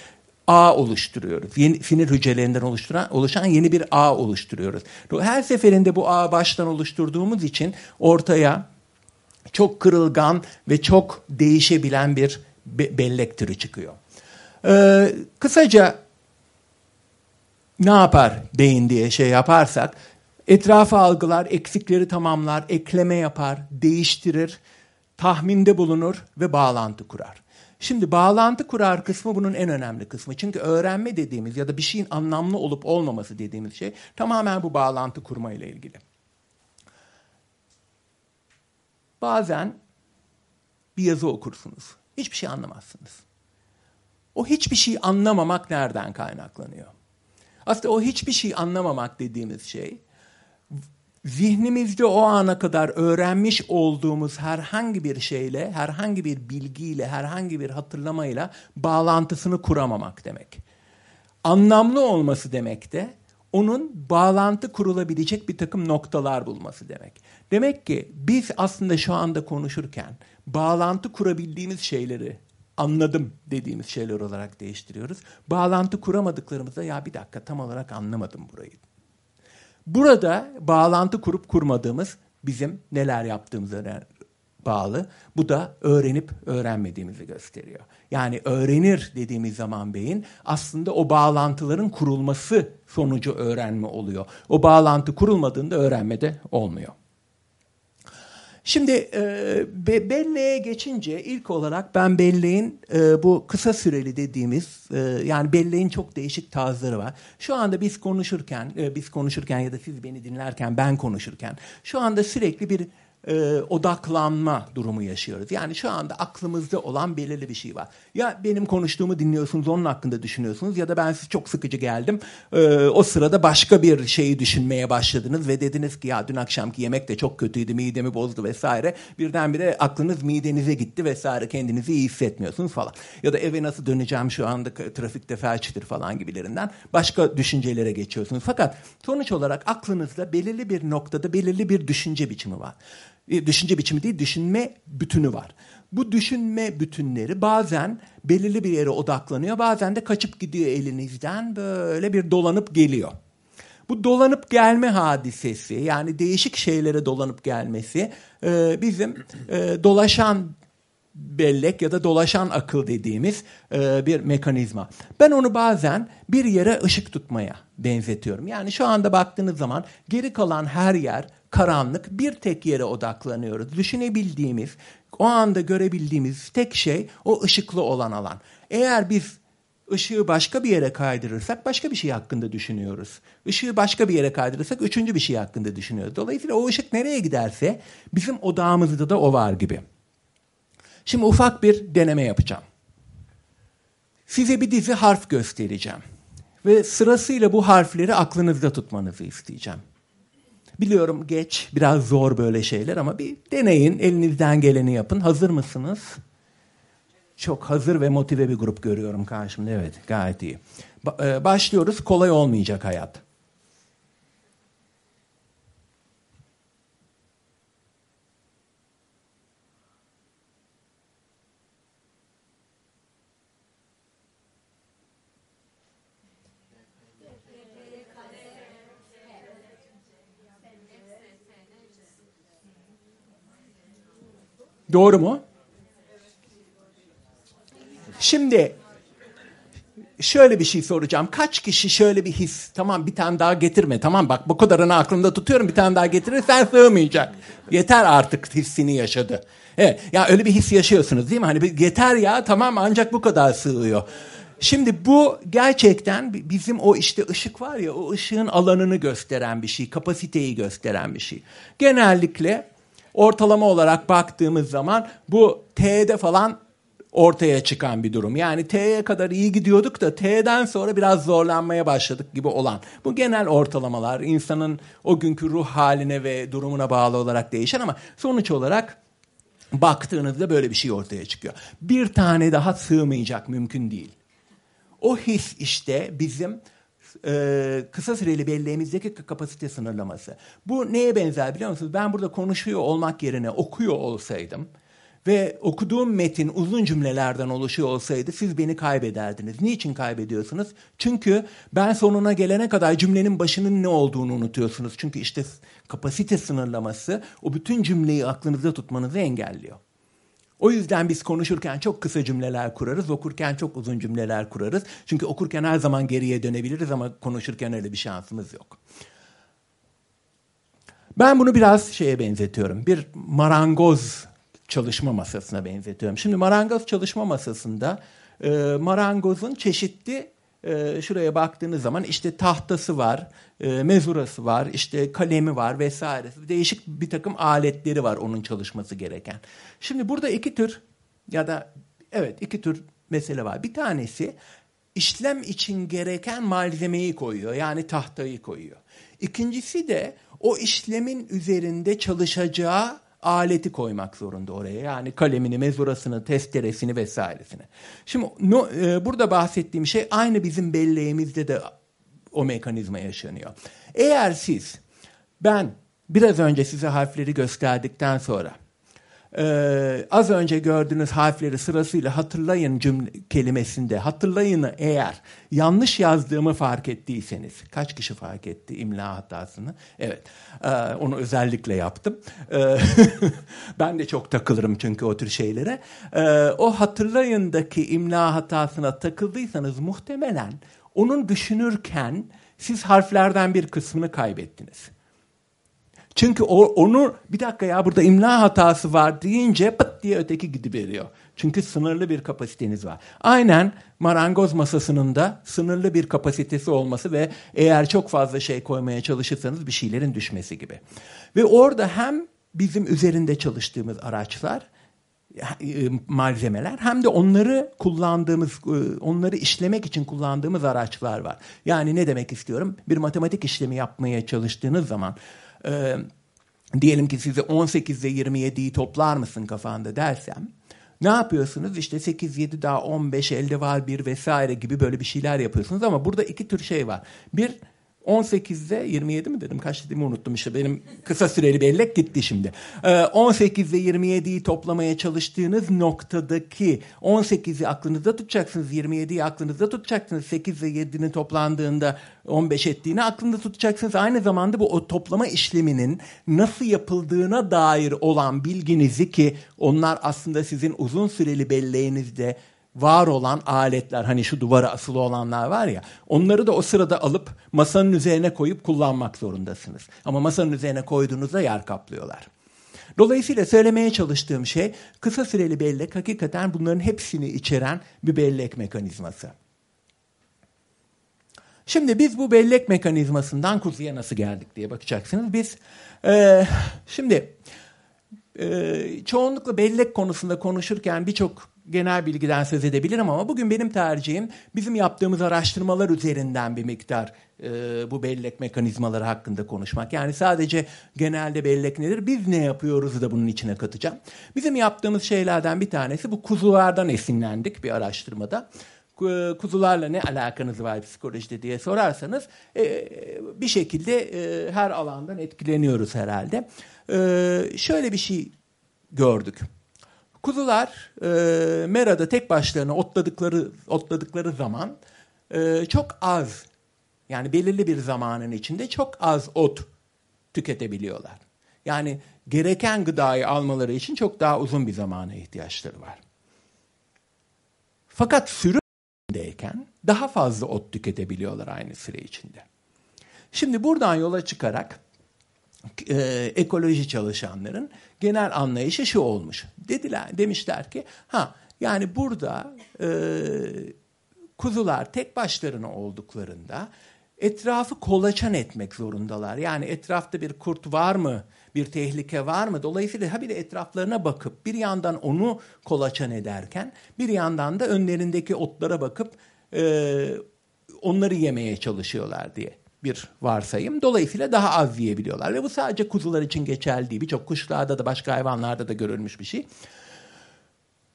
ağ oluşturuyoruz. Yeni, sinir hücrelerinden oluşturan, oluşan yeni bir ağ oluşturuyoruz. Her seferinde bu ağı baştan oluşturduğumuz için ortaya çok kırılgan ve çok değişebilen bir be bellek türü çıkıyor. Ee, kısaca ne yapar beyin diye şey yaparsak etrafı algılar, eksikleri tamamlar, ekleme yapar, değiştirir, tahminde bulunur ve bağlantı kurar. Şimdi bağlantı kurar kısmı bunun en önemli kısmı. Çünkü öğrenme dediğimiz ya da bir şeyin anlamlı olup olmaması dediğimiz şey tamamen bu bağlantı kurma ile ilgili. Bazen bir yazı okursunuz. Hiçbir şey anlamazsınız. O hiçbir şey anlamamak nereden kaynaklanıyor? Aslında o hiçbir şey anlamamak dediğimiz şey zihnimizde o ana kadar öğrenmiş olduğumuz herhangi bir şeyle, herhangi bir bilgiyle, herhangi bir hatırlamayla bağlantısını kuramamak demek. Anlamlı olması demek de onun bağlantı kurulabilecek bir takım noktalar bulması demek. Demek ki biz aslında şu anda konuşurken bağlantı kurabildiğimiz şeyleri anladım dediğimiz şeyler olarak değiştiriyoruz. Bağlantı kuramadıklarımızda ya bir dakika tam olarak anlamadım burayı Burada bağlantı kurup kurmadığımız bizim neler yaptığımıza bağlı. Bu da öğrenip öğrenmediğimizi gösteriyor. Yani öğrenir dediğimiz zaman beyin aslında o bağlantıların kurulması sonucu öğrenme oluyor. O bağlantı kurulmadığında öğrenme de olmuyor. Şimdi e, be, belleğe geçince ilk olarak ben belleğin e, bu kısa süreli dediğimiz e, yani belleğin çok değişik tarzları var. Şu anda biz konuşurken e, biz konuşurken ya da siz beni dinlerken ben konuşurken şu anda sürekli bir e, odaklanma durumu yaşıyoruz. Yani şu anda aklımızda olan belirli bir şey var. Ya benim konuştuğumu dinliyorsunuz, onun hakkında düşünüyorsunuz ya da ben size çok sıkıcı geldim. E, o sırada başka bir şeyi düşünmeye başladınız ve dediniz ki ya dün akşamki yemek de çok kötüydü, midemi bozdu vesaire. Birdenbire aklınız midenize gitti vesaire kendinizi iyi hissetmiyorsunuz falan. Ya da eve nasıl döneceğim şu anda trafikte felçtir falan gibilerinden başka düşüncelere geçiyorsunuz. Fakat sonuç olarak aklınızda belirli bir noktada belirli bir düşünce biçimi var düşünce biçimi değil, düşünme bütünü var. Bu düşünme bütünleri bazen belirli bir yere odaklanıyor, bazen de kaçıp gidiyor elinizden böyle bir dolanıp geliyor. Bu dolanıp gelme hadisesi yani değişik şeylere dolanıp gelmesi e, bizim e, dolaşan bellek ya da dolaşan akıl dediğimiz e, bir mekanizma. Ben onu bazen bir yere ışık tutmaya benzetiyorum. Yani şu anda baktığınız zaman geri kalan her yer karanlık bir tek yere odaklanıyoruz. Düşünebildiğimiz, o anda görebildiğimiz tek şey o ışıklı olan alan. Eğer biz ışığı başka bir yere kaydırırsak başka bir şey hakkında düşünüyoruz. Işığı başka bir yere kaydırırsak üçüncü bir şey hakkında düşünüyoruz. Dolayısıyla o ışık nereye giderse bizim odağımızda da o var gibi. Şimdi ufak bir deneme yapacağım. Size bir dizi harf göstereceğim. Ve sırasıyla bu harfleri aklınızda tutmanızı isteyeceğim. Biliyorum geç, biraz zor böyle şeyler ama bir deneyin, elinizden geleni yapın. Hazır mısınız? Çok hazır ve motive bir grup görüyorum karşımda. Evet, gayet iyi. Ba- e, başlıyoruz. Kolay olmayacak hayat. Doğru mu? Şimdi şöyle bir şey soracağım. Kaç kişi şöyle bir his, tamam bir tane daha getirme, tamam bak bu kadarını aklımda tutuyorum bir tane daha getirirsen sığmayacak. Yeter artık hissini yaşadı. Evet, ya öyle bir his yaşıyorsunuz değil mi? Hani yeter ya tamam ancak bu kadar sığıyor. Şimdi bu gerçekten bizim o işte ışık var ya o ışığın alanını gösteren bir şey, kapasiteyi gösteren bir şey. Genellikle ortalama olarak baktığımız zaman bu T'de falan ortaya çıkan bir durum. Yani T'ye kadar iyi gidiyorduk da T'den sonra biraz zorlanmaya başladık gibi olan. Bu genel ortalamalar insanın o günkü ruh haline ve durumuna bağlı olarak değişen ama sonuç olarak baktığınızda böyle bir şey ortaya çıkıyor. Bir tane daha sığmayacak mümkün değil. O his işte bizim e, kısa süreli belleğimizdeki kapasite sınırlaması. Bu neye benzer biliyor musunuz? Ben burada konuşuyor olmak yerine okuyor olsaydım ve okuduğum metin uzun cümlelerden oluşuyor olsaydı siz beni kaybederdiniz. Niçin kaybediyorsunuz? Çünkü ben sonuna gelene kadar cümlenin başının ne olduğunu unutuyorsunuz. Çünkü işte kapasite sınırlaması o bütün cümleyi aklınızda tutmanızı engelliyor. O yüzden biz konuşurken çok kısa cümleler kurarız, okurken çok uzun cümleler kurarız. Çünkü okurken her zaman geriye dönebiliriz ama konuşurken öyle bir şansımız yok. Ben bunu biraz şeye benzetiyorum. Bir marangoz çalışma masasına benzetiyorum. Şimdi marangoz çalışma masasında e, marangozun çeşitli e, şuraya baktığınız zaman işte tahtası var, e, mezurası var, işte kalemi var vesaire. Değişik bir takım aletleri var onun çalışması gereken. Şimdi burada iki tür ya da evet iki tür mesele var. Bir tanesi işlem için gereken malzemeyi koyuyor. Yani tahtayı koyuyor. İkincisi de o işlemin üzerinde çalışacağı aleti koymak zorunda oraya. Yani kalemini, mezurasını, testeresini vesairesini. Şimdi no, e, burada bahsettiğim şey aynı bizim belleğimizde de o mekanizma yaşanıyor. Eğer siz ben biraz önce size harfleri gösterdikten sonra ee, az önce gördüğünüz harfleri sırasıyla hatırlayın cümle kelimesinde hatırlayını eğer yanlış yazdığımı fark ettiyseniz kaç kişi fark etti imla hatasını? Evet e, onu özellikle yaptım. E, ben de çok takılırım çünkü o tür şeylere. E, o hatırlayındaki imla hatasına takıldıysanız muhtemelen onun düşünürken siz harflerden bir kısmını kaybettiniz. Çünkü o, onu bir dakika ya burada imla hatası var deyince pıt diye öteki gidiveriyor. Çünkü sınırlı bir kapasiteniz var. Aynen marangoz masasının da sınırlı bir kapasitesi olması ve eğer çok fazla şey koymaya çalışırsanız bir şeylerin düşmesi gibi. Ve orada hem bizim üzerinde çalıştığımız araçlar e, malzemeler hem de onları kullandığımız e, onları işlemek için kullandığımız araçlar var. Yani ne demek istiyorum? Bir matematik işlemi yapmaya çalıştığınız zaman e, diyelim ki size 18 ile 27'yi toplar mısın kafanda dersem ne yapıyorsunuz? İşte 8, 7 daha 15 elde var bir vesaire gibi böyle bir şeyler yapıyorsunuz ama burada iki tür şey var. Bir 18'de 27 mi dedim kaç dediğimi unuttum işte benim kısa süreli bellek gitti şimdi. Ee, 18'de 27'yi toplamaya çalıştığınız noktadaki 18'i aklınızda tutacaksınız 27'yi aklınızda tutacaksınız 8 ve 7'nin toplandığında 15 ettiğini aklında tutacaksınız. Aynı zamanda bu o toplama işleminin nasıl yapıldığına dair olan bilginizi ki onlar aslında sizin uzun süreli belleğinizde var olan aletler hani şu duvara asılı olanlar var ya onları da o sırada alıp masanın üzerine koyup kullanmak zorundasınız. Ama masanın üzerine koyduğunuzda yer kaplıyorlar. Dolayısıyla söylemeye çalıştığım şey kısa süreli bellek hakikaten bunların hepsini içeren bir bellek mekanizması. Şimdi biz bu bellek mekanizmasından kuzuya nasıl geldik diye bakacaksınız. Biz e, şimdi e, çoğunlukla bellek konusunda konuşurken birçok genel bilgiden söz edebilirim ama bugün benim tercihim bizim yaptığımız araştırmalar üzerinden bir miktar e, bu bellek mekanizmaları hakkında konuşmak. Yani sadece genelde bellek nedir, biz ne yapıyoruz da bunun içine katacağım. Bizim yaptığımız şeylerden bir tanesi bu kuzulardan esinlendik bir araştırmada kuzularla ne alakanız var psikolojide diye sorarsanız e, bir şekilde e, her alandan etkileniyoruz herhalde. E, şöyle bir şey gördük. Kuzular e, merada tek başlarına otladıkları otladıkları zaman e, çok az yani belirli bir zamanın içinde çok az ot tüketebiliyorlar. Yani gereken gıdayı almaları için çok daha uzun bir zamana ihtiyaçları var. Fakat sürüdeyken daha fazla ot tüketebiliyorlar aynı süre içinde. Şimdi buradan yola çıkarak e, ekoloji çalışanların genel anlayışı şu olmuş. Dediler, demişler ki ha yani burada e, kuzular tek başlarına olduklarında etrafı kolaçan etmek zorundalar. Yani etrafta bir kurt var mı? Bir tehlike var mı? Dolayısıyla ha bir de etraflarına bakıp bir yandan onu kolaçan ederken bir yandan da önlerindeki otlara bakıp e, onları yemeye çalışıyorlar diye bir varsayım. Dolayısıyla daha az yiyebiliyorlar. Ve bu sadece kuzular için geçerli değil. Birçok kuşlarda da başka hayvanlarda da görülmüş bir şey.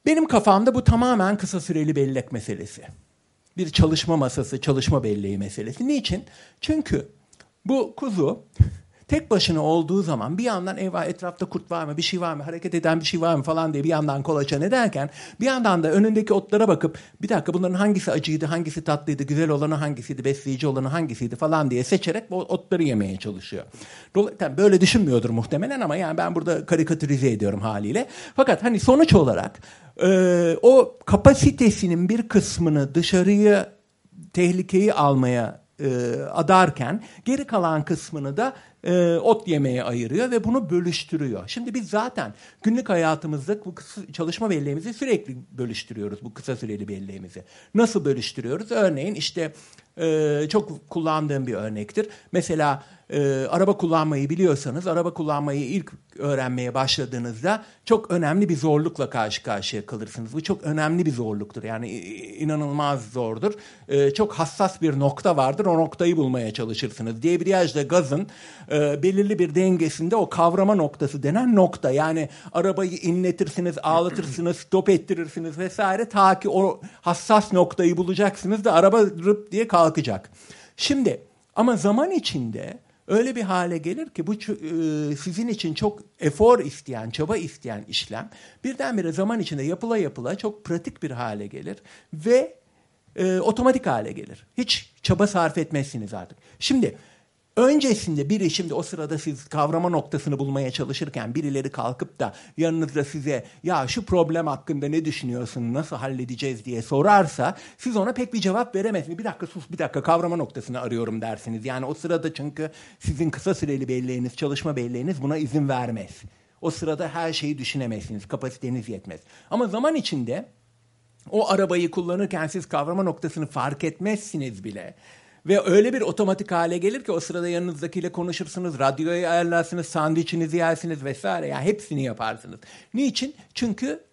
Benim kafamda bu tamamen kısa süreli bellek meselesi. Bir çalışma masası, çalışma belleği meselesi. Niçin? Çünkü bu kuzu tek başına olduğu zaman bir yandan eyvah etrafta kurt var mı, bir şey var mı, hareket eden bir şey var mı falan diye bir yandan kolaçan ederken bir yandan da önündeki otlara bakıp bir dakika bunların hangisi acıydı, hangisi tatlıydı, güzel olanı hangisiydi, besleyici olanı hangisiydi falan diye seçerek o otları yemeye çalışıyor. Dolayısıyla böyle düşünmüyordur muhtemelen ama yani ben burada karikatürize ediyorum haliyle. Fakat hani sonuç olarak e, o kapasitesinin bir kısmını dışarıya tehlikeyi almaya e, adarken geri kalan kısmını da e, ot yemeye ayırıyor ve bunu bölüştürüyor. Şimdi biz zaten günlük hayatımızda bu kısa, çalışma belleğimizi sürekli bölüştürüyoruz bu kısa süreli belleğimizi. Nasıl bölüştürüyoruz? Örneğin işte e, çok kullandığım bir örnektir. Mesela e, araba kullanmayı biliyorsanız, araba kullanmayı ilk öğrenmeye başladığınızda çok önemli bir zorlukla karşı karşıya kalırsınız. Bu çok önemli bir zorluktur. Yani inanılmaz zordur. E, çok hassas bir nokta vardır. O noktayı bulmaya çalışırsınız. Debriyajla gazın e, belirli bir dengesinde o kavrama noktası denen nokta. Yani arabayı inletirsiniz, ağlatırsınız, stop ettirirsiniz vesaire ta ki o hassas noktayı bulacaksınız da araba rıp diye kalkacak. Şimdi ama zaman içinde öyle bir hale gelir ki bu e, sizin için çok efor isteyen, çaba isteyen işlem birdenbire zaman içinde yapıla yapıla çok pratik bir hale gelir ve e, otomatik hale gelir. Hiç çaba sarf etmezsiniz artık. Şimdi Öncesinde biri şimdi o sırada siz kavrama noktasını bulmaya çalışırken birileri kalkıp da yanınızda size ya şu problem hakkında ne düşünüyorsun, nasıl halledeceğiz diye sorarsa siz ona pek bir cevap veremezsiniz. Bir dakika sus bir dakika kavrama noktasını arıyorum dersiniz. Yani o sırada çünkü sizin kısa süreli belleğiniz, çalışma belleğiniz buna izin vermez. O sırada her şeyi düşünemezsiniz, kapasiteniz yetmez. Ama zaman içinde o arabayı kullanırken siz kavrama noktasını fark etmezsiniz bile. Ve öyle bir otomatik hale gelir ki o sırada yanınızdakiyle konuşursunuz, radyoyu ayarlarsınız, sandviçinizi yersiniz vesaire. Yani hepsini yaparsınız. Niçin? Çünkü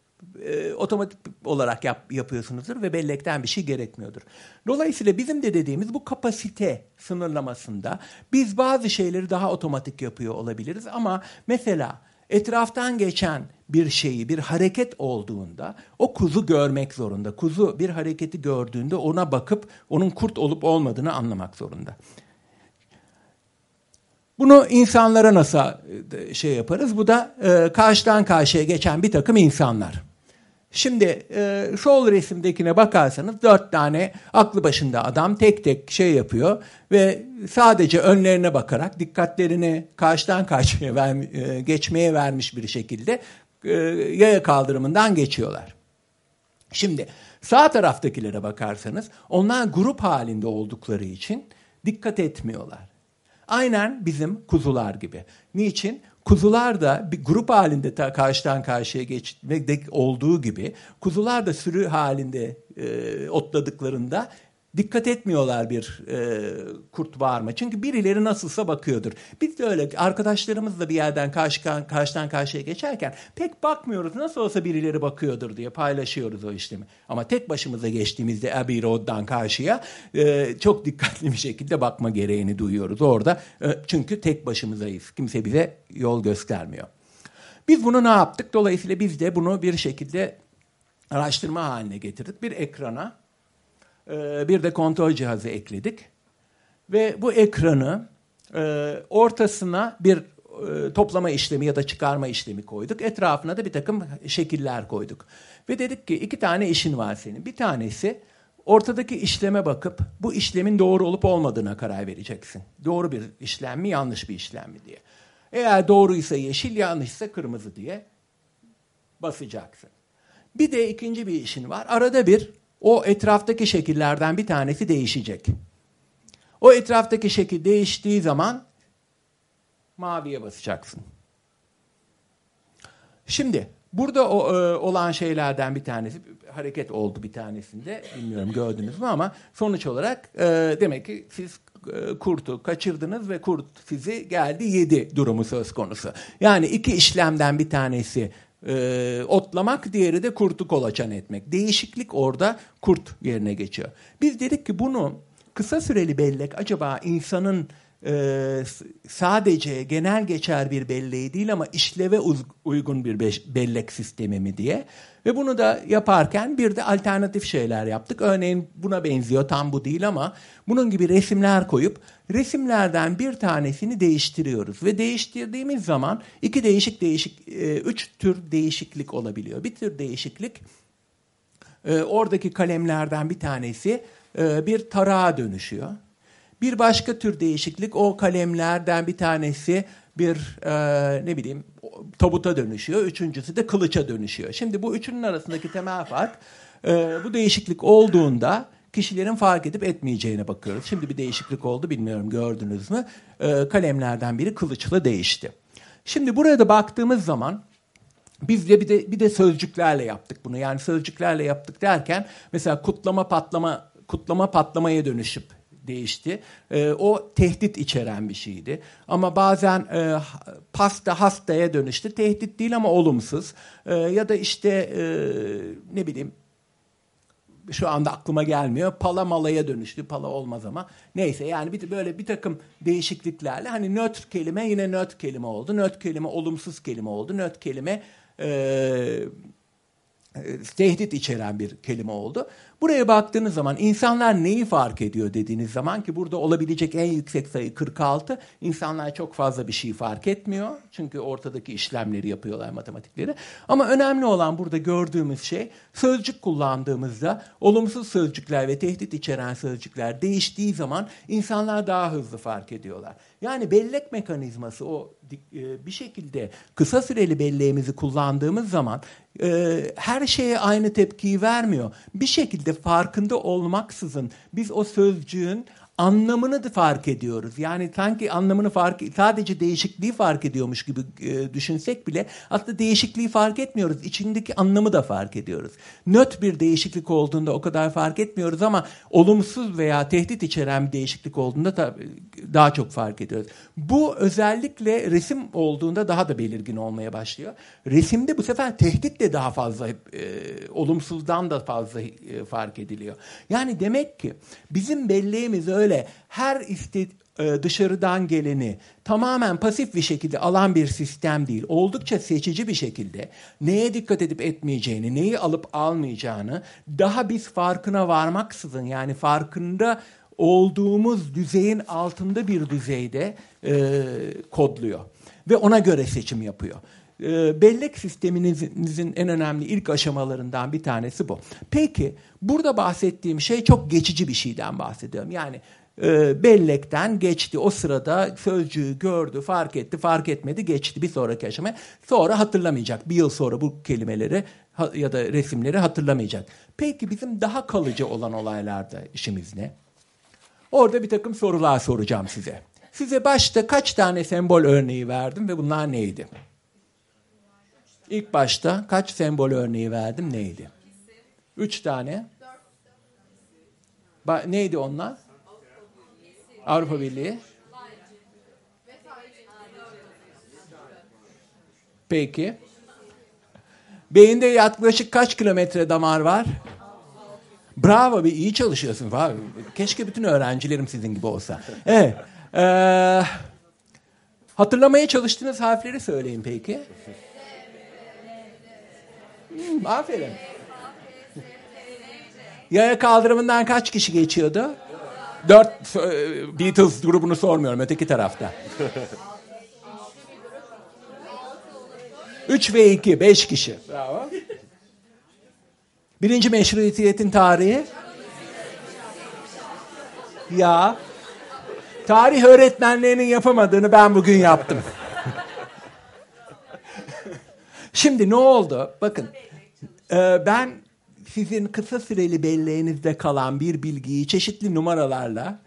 e, otomatik olarak yap, yapıyorsunuzdur ve bellekten bir şey gerekmiyordur. Dolayısıyla bizim de dediğimiz bu kapasite sınırlamasında biz bazı şeyleri daha otomatik yapıyor olabiliriz ama mesela etraftan geçen bir şeyi, bir hareket olduğunda o kuzu görmek zorunda. Kuzu bir hareketi gördüğünde ona bakıp onun kurt olup olmadığını anlamak zorunda. Bunu insanlara nasıl e, şey yaparız? Bu da e, karşıdan karşıya geçen bir takım insanlar. Şimdi e, sol resimdekine bakarsanız dört tane aklı başında adam tek tek şey yapıyor ve sadece önlerine bakarak dikkatlerini karşıdan karşıya ver, e, geçmeye vermiş bir şekilde e, yaya kaldırımından geçiyorlar. Şimdi sağ taraftakilere bakarsanız onlar grup halinde oldukları için dikkat etmiyorlar. Aynen bizim kuzular gibi. Niçin? Kuzular da bir grup halinde ta karşıdan karşıya geçmek olduğu gibi kuzular da sürü halinde e, otladıklarında dikkat etmiyorlar bir e, kurt var mı? Çünkü birileri nasılsa bakıyordur. Biz de öyle arkadaşlarımızla bir yerden karşı, karşıdan karşıya geçerken pek bakmıyoruz. Nasıl olsa birileri bakıyordur diye paylaşıyoruz o işlemi. Ama tek başımıza geçtiğimizde Abbey Road'dan karşıya e, çok dikkatli bir şekilde bakma gereğini duyuyoruz orada. E, çünkü tek başımızayız. Kimse bize yol göstermiyor. Biz bunu ne yaptık? Dolayısıyla biz de bunu bir şekilde araştırma haline getirdik. Bir ekrana ee, bir de kontrol cihazı ekledik. Ve bu ekranı e, ortasına bir e, toplama işlemi ya da çıkarma işlemi koyduk. Etrafına da bir takım şekiller koyduk. Ve dedik ki iki tane işin var senin. Bir tanesi ortadaki işleme bakıp bu işlemin doğru olup olmadığına karar vereceksin. Doğru bir işlem mi yanlış bir işlem mi diye. Eğer doğruysa yeşil yanlışsa kırmızı diye basacaksın. Bir de ikinci bir işin var. Arada bir o etraftaki şekillerden bir tanesi değişecek. O etraftaki şekil değiştiği zaman maviye basacaksın. Şimdi burada o, e, olan şeylerden bir tanesi hareket oldu bir tanesinde bilmiyorum gördünüz mü ama sonuç olarak e, demek ki siz e, kurtu kaçırdınız ve kurt sizi geldi yedi durumu söz konusu. Yani iki işlemden bir tanesi e, otlamak, diğeri de kurtu kolaçan etmek. Değişiklik orada kurt yerine geçiyor. Biz dedik ki bunu kısa süreli bellek acaba insanın e, sadece genel geçer bir belleği değil ama işleve uygun bir bellek sistemi mi diye. Ve bunu da yaparken bir de alternatif şeyler yaptık. Örneğin buna benziyor tam bu değil ama bunun gibi resimler koyup resimlerden bir tanesini değiştiriyoruz. Ve değiştirdiğimiz zaman iki değişik değişik, e, üç tür değişiklik olabiliyor. Bir tür değişiklik e, oradaki kalemlerden bir tanesi e, bir tarağa dönüşüyor. Bir başka tür değişiklik o kalemlerden bir tanesi bir e, ne bileyim tabuta dönüşüyor. Üçüncüsü de kılıça dönüşüyor. Şimdi bu üçünün arasındaki temel fark e, bu değişiklik olduğunda kişilerin fark edip etmeyeceğine bakıyoruz. Şimdi bir değişiklik oldu bilmiyorum gördünüz mü? E, kalemlerden biri kılıçla değişti. Şimdi buraya da baktığımız zaman biz de bir de bir de sözcüklerle yaptık bunu. Yani sözcüklerle yaptık derken mesela kutlama patlama kutlama patlamaya dönüşüp değişti. E, o tehdit içeren bir şeydi. Ama bazen e, pasta hastaya dönüştü. Tehdit değil ama olumsuz. E, ya da işte e, ne bileyim şu anda aklıma gelmiyor. Pala malaya dönüştü. Pala olmaz ama. Neyse yani bir, böyle bir takım değişikliklerle hani nötr kelime yine nötr kelime oldu. Nötr kelime olumsuz kelime oldu. Nötr kelime e, tehdit içeren bir kelime oldu. Buraya baktığınız zaman insanlar neyi fark ediyor dediğiniz zaman ki burada olabilecek en yüksek sayı 46. İnsanlar çok fazla bir şey fark etmiyor. Çünkü ortadaki işlemleri yapıyorlar matematikleri. Ama önemli olan burada gördüğümüz şey sözcük kullandığımızda olumsuz sözcükler ve tehdit içeren sözcükler değiştiği zaman insanlar daha hızlı fark ediyorlar. Yani bellek mekanizması o e, bir şekilde kısa süreli belleğimizi kullandığımız zaman e, her şeye aynı tepkiyi vermiyor. Bir şekilde farkında olmaksızın biz o sözcüğün anlamını da fark ediyoruz. Yani sanki anlamını fark sadece değişikliği fark ediyormuş gibi e, düşünsek bile aslında değişikliği fark etmiyoruz. İçindeki anlamı da fark ediyoruz. Nöt bir değişiklik olduğunda o kadar fark etmiyoruz ama olumsuz veya tehdit içeren bir değişiklik olduğunda da daha çok fark ediyoruz. Bu özellikle resim olduğunda daha da belirgin olmaya başlıyor. Resimde bu sefer tehdit de daha fazla e, olumsuzdan da fazla e, fark ediliyor. Yani demek ki bizim belleğimiz öyle böyle her iste, e, dışarıdan geleni tamamen pasif bir şekilde alan bir sistem değil. Oldukça seçici bir şekilde neye dikkat edip etmeyeceğini, neyi alıp almayacağını daha biz farkına varmaksızın yani farkında olduğumuz düzeyin altında bir düzeyde e, kodluyor. Ve ona göre seçim yapıyor. E, bellek sisteminizin en önemli ilk aşamalarından bir tanesi bu. Peki burada bahsettiğim şey çok geçici bir şeyden bahsediyorum. Yani e, bellekten geçti. O sırada sözcüğü gördü, fark etti, fark etmedi, geçti bir sonraki aşamaya. Sonra hatırlamayacak. Bir yıl sonra bu kelimeleri ya da resimleri hatırlamayacak. Peki bizim daha kalıcı olan olaylarda işimiz ne? Orada bir takım sorular soracağım size. Size başta kaç tane sembol örneği verdim ve bunlar neydi? İlk başta kaç sembol örneği verdim neydi? Üç tane. Ba- neydi onlar? Avrupa Birliği. Peki. Beyinde yaklaşık kaç kilometre damar var? Bravo bir iyi çalışıyorsun. Keşke bütün öğrencilerim sizin gibi olsa. Evet. Ee, hatırlamaya çalıştığınız harfleri söyleyin peki. Hmm, aferin. Yaya kaldırımından kaç kişi geçiyordu? Dört e, Beatles grubunu sormuyorum öteki tarafta. Üç ve iki, beş kişi. Bravo. Birinci meşrutiyetin tarihi? Ya. Tarih öğretmenlerinin yapamadığını ben bugün yaptım. Şimdi ne oldu? Bakın. E, ben sizin kısa süreli belleğinizde kalan bir bilgiyi çeşitli numaralarla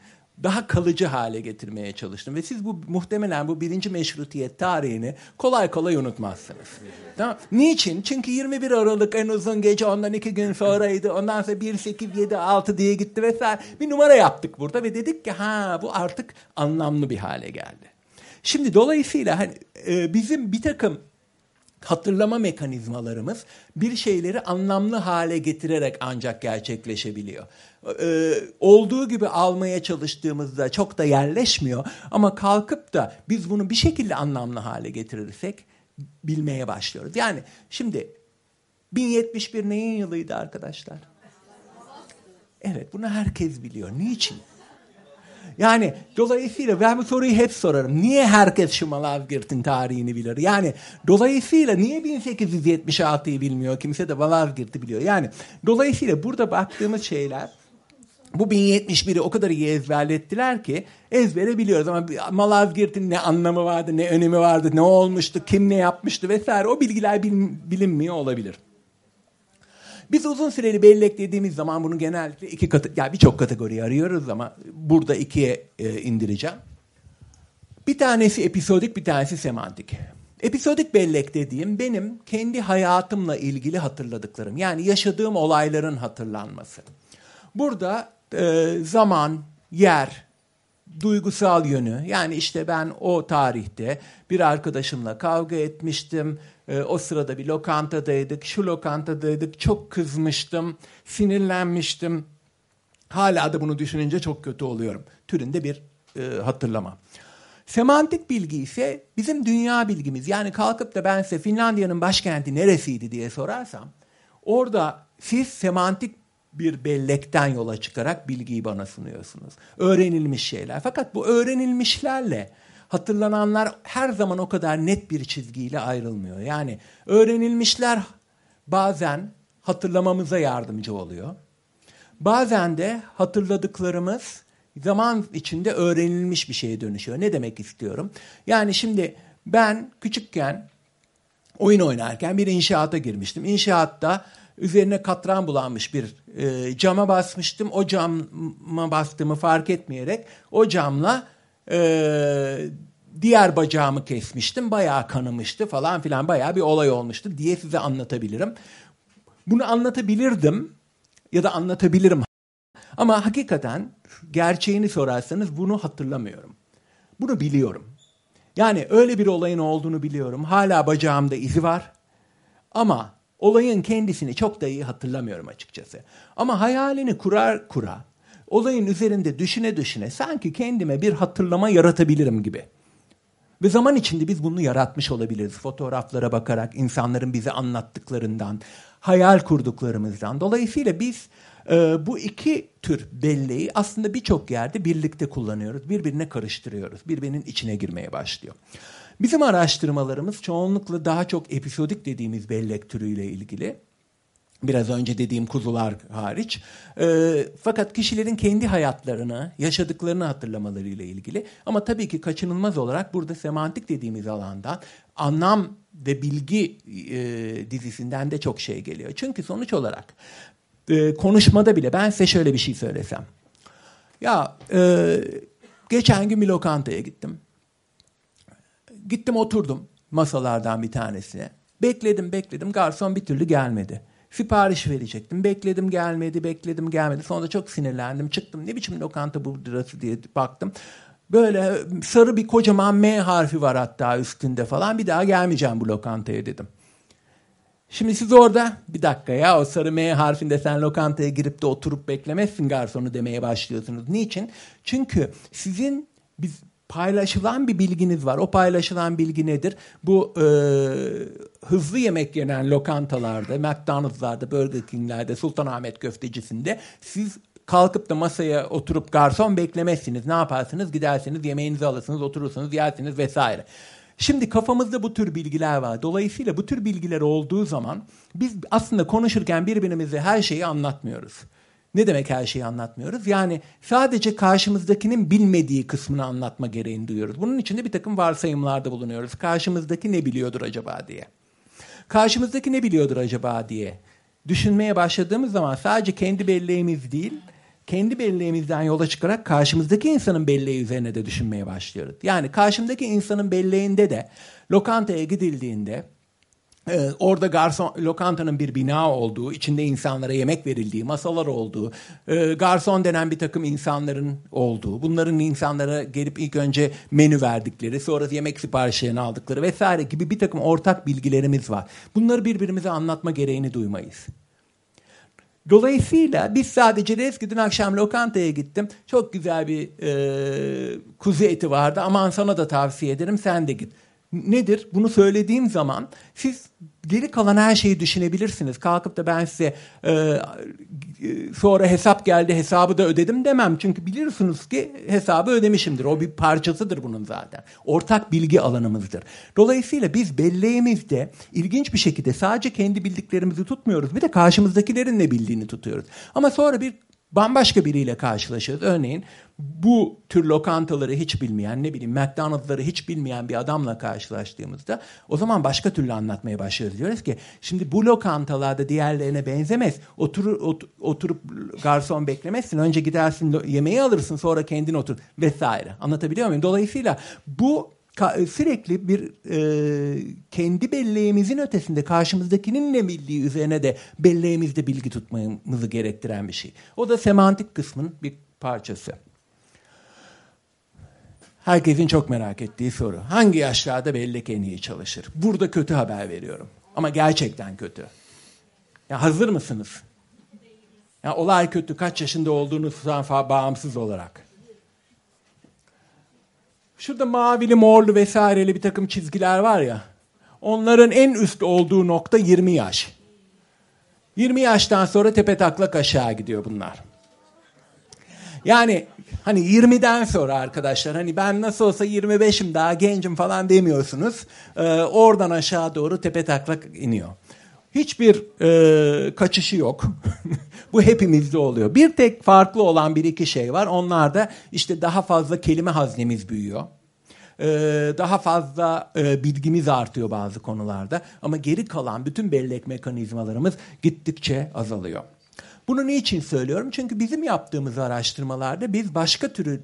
daha kalıcı hale getirmeye çalıştım. Ve siz bu muhtemelen bu birinci meşrutiyet tarihini kolay kolay unutmazsınız. Tamam. Niçin? Çünkü 21 Aralık en uzun gece ondan iki gün sonraydı. Ondan sonra 1, 8, 7, 6 diye gitti vesaire. Bir numara yaptık burada ve dedik ki ha bu artık anlamlı bir hale geldi. Şimdi dolayısıyla hani, e, bizim bir takım hatırlama mekanizmalarımız bir şeyleri anlamlı hale getirerek ancak gerçekleşebiliyor. Ee, olduğu gibi almaya çalıştığımızda çok da yerleşmiyor ama kalkıp da biz bunu bir şekilde anlamlı hale getirirsek bilmeye başlıyoruz. Yani şimdi 1071 neyin yılıydı arkadaşlar? Evet bunu herkes biliyor. Niçin? Yani dolayısıyla ben bu soruyu hep sorarım. Niye herkes şu Malazgirt'in tarihini bilir? Yani dolayısıyla niye 1876'yı bilmiyor? Kimse de Malazgirt'i biliyor. Yani dolayısıyla burada baktığımız şeyler bu 1071'i o kadar iyi ezberlettiler ki ezbere biliyoruz ama Malazgirt'in ne anlamı vardı, ne önemi vardı, ne olmuştu, kim ne yapmıştı vesaire o bilgiler bilinmiyor olabilir. Biz uzun süreli bellek dediğimiz zaman bunu genellikle iki katı, yani birçok kategori arıyoruz ama burada ikiye e, indireceğim. Bir tanesi episodik, bir tanesi semantik. Episodik bellek dediğim benim kendi hayatımla ilgili hatırladıklarım. Yani yaşadığım olayların hatırlanması. Burada e, zaman, yer, duygusal yönü. Yani işte ben o tarihte bir arkadaşımla kavga etmiştim. E, o sırada bir lokantadaydık, şu lokantadaydık, çok kızmıştım, sinirlenmiştim. Hala da bunu düşününce çok kötü oluyorum. Türünde bir e, hatırlama. Semantik bilgi ise bizim dünya bilgimiz. Yani kalkıp da ben size Finlandiya'nın başkenti neresiydi diye sorarsam Orada siz semantik bir bellekten yola çıkarak bilgiyi bana sunuyorsunuz. Öğrenilmiş şeyler. Fakat bu öğrenilmişlerle hatırlananlar her zaman o kadar net bir çizgiyle ayrılmıyor. Yani öğrenilmişler bazen hatırlamamıza yardımcı oluyor. Bazen de hatırladıklarımız zaman içinde öğrenilmiş bir şeye dönüşüyor. Ne demek istiyorum? Yani şimdi ben küçükken oyun oynarken bir inşaata girmiştim. İnşaatta üzerine katran bulanmış bir e, cama basmıştım. O cama bastığımı fark etmeyerek o camla e, diğer bacağımı kesmiştim. Bayağı kanamıştı falan filan bayağı bir olay olmuştu diye size anlatabilirim. Bunu anlatabilirdim ya da anlatabilirim. Ama hakikaten gerçeğini sorarsanız bunu hatırlamıyorum. Bunu biliyorum. Yani öyle bir olayın olduğunu biliyorum. Hala bacağımda izi var. Ama olayın kendisini çok da iyi hatırlamıyorum açıkçası. Ama hayalini kurar kura, olayın üzerinde düşüne düşüne sanki kendime bir hatırlama yaratabilirim gibi. Ve zaman içinde biz bunu yaratmış olabiliriz. Fotoğraflara bakarak, insanların bize anlattıklarından, hayal kurduklarımızdan. Dolayısıyla biz e, bu iki tür belleği aslında birçok yerde birlikte kullanıyoruz. Birbirine karıştırıyoruz. Birbirinin içine girmeye başlıyor. Bizim araştırmalarımız çoğunlukla daha çok episodik dediğimiz bellek türüyle ilgili. Biraz önce dediğim kuzular hariç. E, fakat kişilerin kendi hayatlarını, yaşadıklarını hatırlamalarıyla ilgili. Ama tabii ki kaçınılmaz olarak burada semantik dediğimiz alandan anlam ve bilgi e, dizisinden de çok şey geliyor. Çünkü sonuç olarak e, konuşmada bile ben size şöyle bir şey söylesem. Ya e, geçen gün bir lokantaya gittim. Gittim oturdum masalardan bir tanesine. Bekledim bekledim garson bir türlü gelmedi. Sipariş verecektim. Bekledim gelmedi, bekledim gelmedi. Sonra çok sinirlendim. Çıktım. Ne biçim lokanta bu burası diye baktım. Böyle sarı bir kocaman M harfi var hatta üstünde falan. Bir daha gelmeyeceğim bu lokantaya dedim. Şimdi siz orada bir dakika ya o sarı M harfinde sen lokantaya girip de oturup beklemezsin garsonu demeye başlıyorsunuz. Niçin? Çünkü sizin biz paylaşılan bir bilginiz var. O paylaşılan bilgi nedir? Bu e, hızlı yemek yenen lokantalarda, McDonald's'larda, Burger King'lerde, Sultanahmet Köftecisi'nde siz kalkıp da masaya oturup garson beklemezsiniz. Ne yaparsınız? Gidersiniz, yemeğinizi alırsınız, oturursunuz, yersiniz vesaire. Şimdi kafamızda bu tür bilgiler var. Dolayısıyla bu tür bilgiler olduğu zaman biz aslında konuşurken birbirimize her şeyi anlatmıyoruz. Ne demek her şeyi anlatmıyoruz? Yani sadece karşımızdakinin bilmediği kısmını anlatma gereğini duyuyoruz. Bunun için de bir takım varsayımlarda bulunuyoruz. Karşımızdaki ne biliyordur acaba diye. Karşımızdaki ne biliyordur acaba diye düşünmeye başladığımız zaman sadece kendi belleğimiz değil, kendi belleğimizden yola çıkarak karşımızdaki insanın belleği üzerine de düşünmeye başlıyoruz. Yani karşımdaki insanın belleğinde de lokantaya gidildiğinde ee, orada garson lokantanın bir bina olduğu, içinde insanlara yemek verildiği, masalar olduğu, e, garson denen bir takım insanların olduğu, bunların insanlara gelip ilk önce menü verdikleri, sonra yemek siparişlerini aldıkları vesaire gibi bir takım ortak bilgilerimiz var. Bunları birbirimize anlatma gereğini duymayız. Dolayısıyla biz sadece deriz ki akşam lokantaya gittim. Çok güzel bir e, kuzu eti vardı. Aman sana da tavsiye ederim sen de git nedir? Bunu söylediğim zaman siz geri kalan her şeyi düşünebilirsiniz. Kalkıp da ben size e, sonra hesap geldi hesabı da ödedim demem. Çünkü biliyorsunuz ki hesabı ödemişimdir. O bir parçasıdır bunun zaten. Ortak bilgi alanımızdır. Dolayısıyla biz belleğimizde ilginç bir şekilde sadece kendi bildiklerimizi tutmuyoruz. Bir de karşımızdakilerin ne bildiğini tutuyoruz. Ama sonra bir bambaşka biriyle karşılaşıyoruz. Örneğin bu tür lokantaları hiç bilmeyen, ne bileyim McDonald's'ları hiç bilmeyen bir adamla karşılaştığımızda o zaman başka türlü anlatmaya başlıyoruz. Diyoruz ki şimdi bu lokantalarda diğerlerine benzemez. Oturur, ot, oturup garson beklemezsin. Önce gidersin yemeği alırsın sonra kendin otur vesaire. Anlatabiliyor muyum? Dolayısıyla bu sürekli bir e, kendi belleğimizin ötesinde karşımızdakinin ne bildiği üzerine de belleğimizde bilgi tutmamızı gerektiren bir şey. O da semantik kısmın bir parçası. Herkesin çok merak ettiği soru. Hangi yaşlarda bellek en iyi çalışır? Burada kötü haber veriyorum. Ama gerçekten kötü. Ya hazır mısınız? Ya olay kötü. Kaç yaşında olduğunuzdan bağımsız olarak. Şurada mavili, morlu vesaireli bir takım çizgiler var ya. Onların en üst olduğu nokta 20 yaş. 20 yaştan sonra tepe taklak aşağı gidiyor bunlar. Yani hani 20'den sonra arkadaşlar hani ben nasıl olsa 25'im daha gencim falan demiyorsunuz. Ee, oradan aşağı doğru tepe taklak iniyor. Hiçbir e, kaçışı yok. Bu hepimizde oluyor. Bir tek farklı olan bir iki şey var. Onlar da işte daha fazla kelime haznemiz büyüyor. Ee, daha fazla e, bilgimiz artıyor bazı konularda. Ama geri kalan bütün bellek mekanizmalarımız gittikçe azalıyor. Bunu niçin söylüyorum? Çünkü bizim yaptığımız araştırmalarda biz başka türü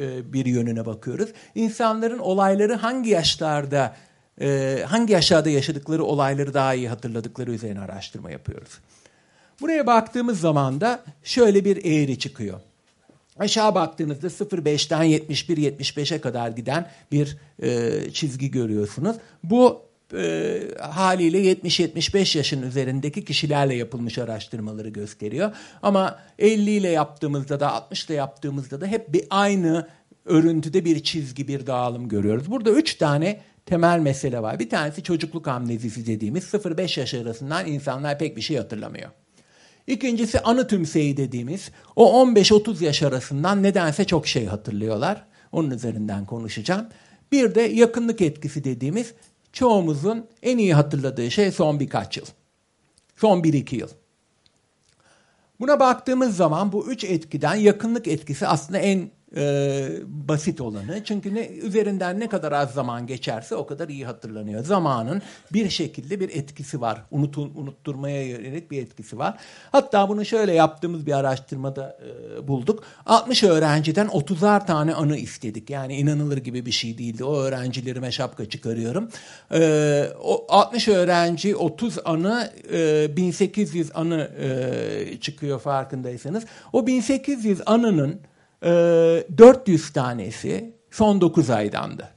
e, bir yönüne bakıyoruz. İnsanların olayları hangi yaşlarda, e, hangi yaşlarda yaşadıkları olayları daha iyi hatırladıkları üzerine araştırma yapıyoruz. Buraya baktığımız zaman da şöyle bir eğri çıkıyor. Aşağı baktığınızda 0.5'ten 71-75'e kadar giden bir e, çizgi görüyorsunuz. Bu e, haliyle 70-75 yaşın üzerindeki kişilerle yapılmış araştırmaları gösteriyor. Ama 50 ile yaptığımızda da 60 ile yaptığımızda da hep bir aynı örüntüde bir çizgi, bir dağılım görüyoruz. Burada üç tane temel mesele var. Bir tanesi çocukluk amnezisi dediğimiz 0-5 yaş arasından insanlar pek bir şey hatırlamıyor. İkincisi anı tümseyi dediğimiz o 15-30 yaş arasından nedense çok şey hatırlıyorlar. Onun üzerinden konuşacağım. Bir de yakınlık etkisi dediğimiz çoğumuzun en iyi hatırladığı şey son birkaç yıl. Son bir iki yıl. Buna baktığımız zaman bu üç etkiden yakınlık etkisi aslında en e, basit olanı. Çünkü ne, üzerinden ne kadar az zaman geçerse o kadar iyi hatırlanıyor. Zamanın bir şekilde bir etkisi var. Unutun, unutturmaya yönelik bir etkisi var. Hatta bunu şöyle yaptığımız bir araştırmada e, bulduk. 60 öğrenciden 30'ar tane anı istedik. Yani inanılır gibi bir şey değildi. O öğrencilerime şapka çıkarıyorum. E, o 60 öğrenci 30 anı e, 1800 anı e, çıkıyor farkındaysanız. O 1800 anının e, ee, 400 tanesi son 9 aydandı.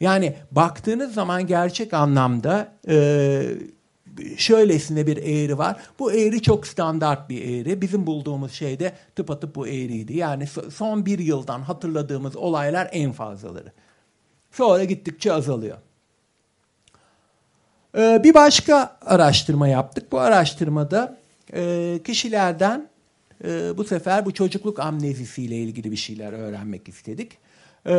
Yani baktığınız zaman gerçek anlamda e, şöylesine bir eğri var. Bu eğri çok standart bir eğri. Bizim bulduğumuz şey de tıpatıp bu eğriydi. Yani son bir yıldan hatırladığımız olaylar en fazlaları. Sonra gittikçe azalıyor. Ee, bir başka araştırma yaptık. Bu araştırmada e, kişilerden e, bu sefer bu çocukluk amnezisiyle ilgili bir şeyler öğrenmek istedik. E,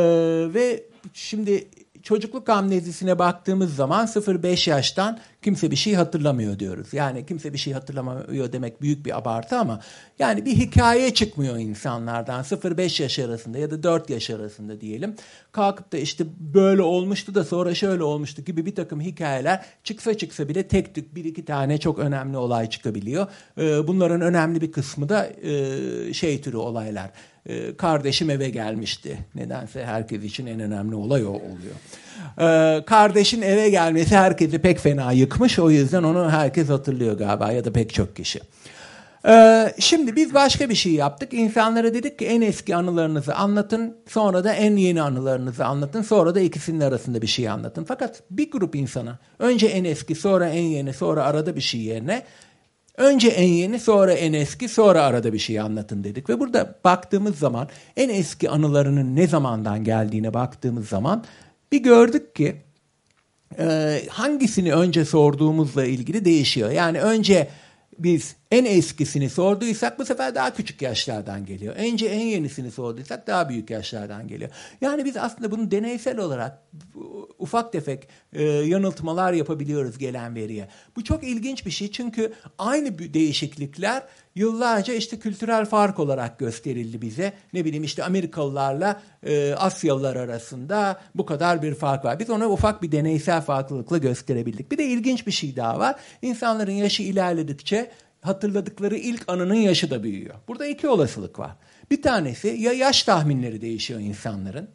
ve şimdi çocukluk amnezisine baktığımız zaman 0-5 yaştan kimse bir şey hatırlamıyor diyoruz. Yani kimse bir şey hatırlamıyor demek büyük bir abartı ama yani bir hikaye çıkmıyor insanlardan 0-5 yaş arasında ya da 4 yaş arasında diyelim. Kalkıp da işte böyle olmuştu da sonra şöyle olmuştu gibi bir takım hikayeler çıksa çıksa bile tek tük bir iki tane çok önemli olay çıkabiliyor. Ee, bunların önemli bir kısmı da e, şey türü olaylar ee, kardeşim eve gelmişti. Nedense herkes için en önemli olay o oluyor. Ee, kardeşin eve gelmesi herkesi pek fena yıkmış. O yüzden onu herkes hatırlıyor galiba ya da pek çok kişi. Ee, şimdi biz başka bir şey yaptık. İnsanlara dedik ki en eski anılarınızı anlatın. Sonra da en yeni anılarınızı anlatın. Sonra da ikisinin arasında bir şey anlatın. Fakat bir grup insana önce en eski sonra en yeni sonra arada bir şey yerine Önce en yeni sonra en eski sonra arada bir şey anlatın dedik. Ve burada baktığımız zaman en eski anılarının ne zamandan geldiğine baktığımız zaman bir gördük ki e, hangisini önce sorduğumuzla ilgili değişiyor. Yani önce biz en eskisini sorduysak bu sefer daha küçük yaşlardan geliyor. Önce en yenisini sorduysak daha büyük yaşlardan geliyor. Yani biz aslında bunu deneysel olarak ufak tefek e, yanıltmalar yapabiliyoruz gelen veriye. Bu çok ilginç bir şey çünkü aynı değişiklikler yıllarca işte kültürel fark olarak gösterildi bize. Ne bileyim işte Amerikalılarla e, Asyalılar arasında bu kadar bir fark var. Biz ona ufak bir deneysel farklılıkla gösterebildik. Bir de ilginç bir şey daha var. İnsanların yaşı ilerledikçe hatırladıkları ilk anının yaşı da büyüyor. Burada iki olasılık var. Bir tanesi ya yaş tahminleri değişiyor insanların.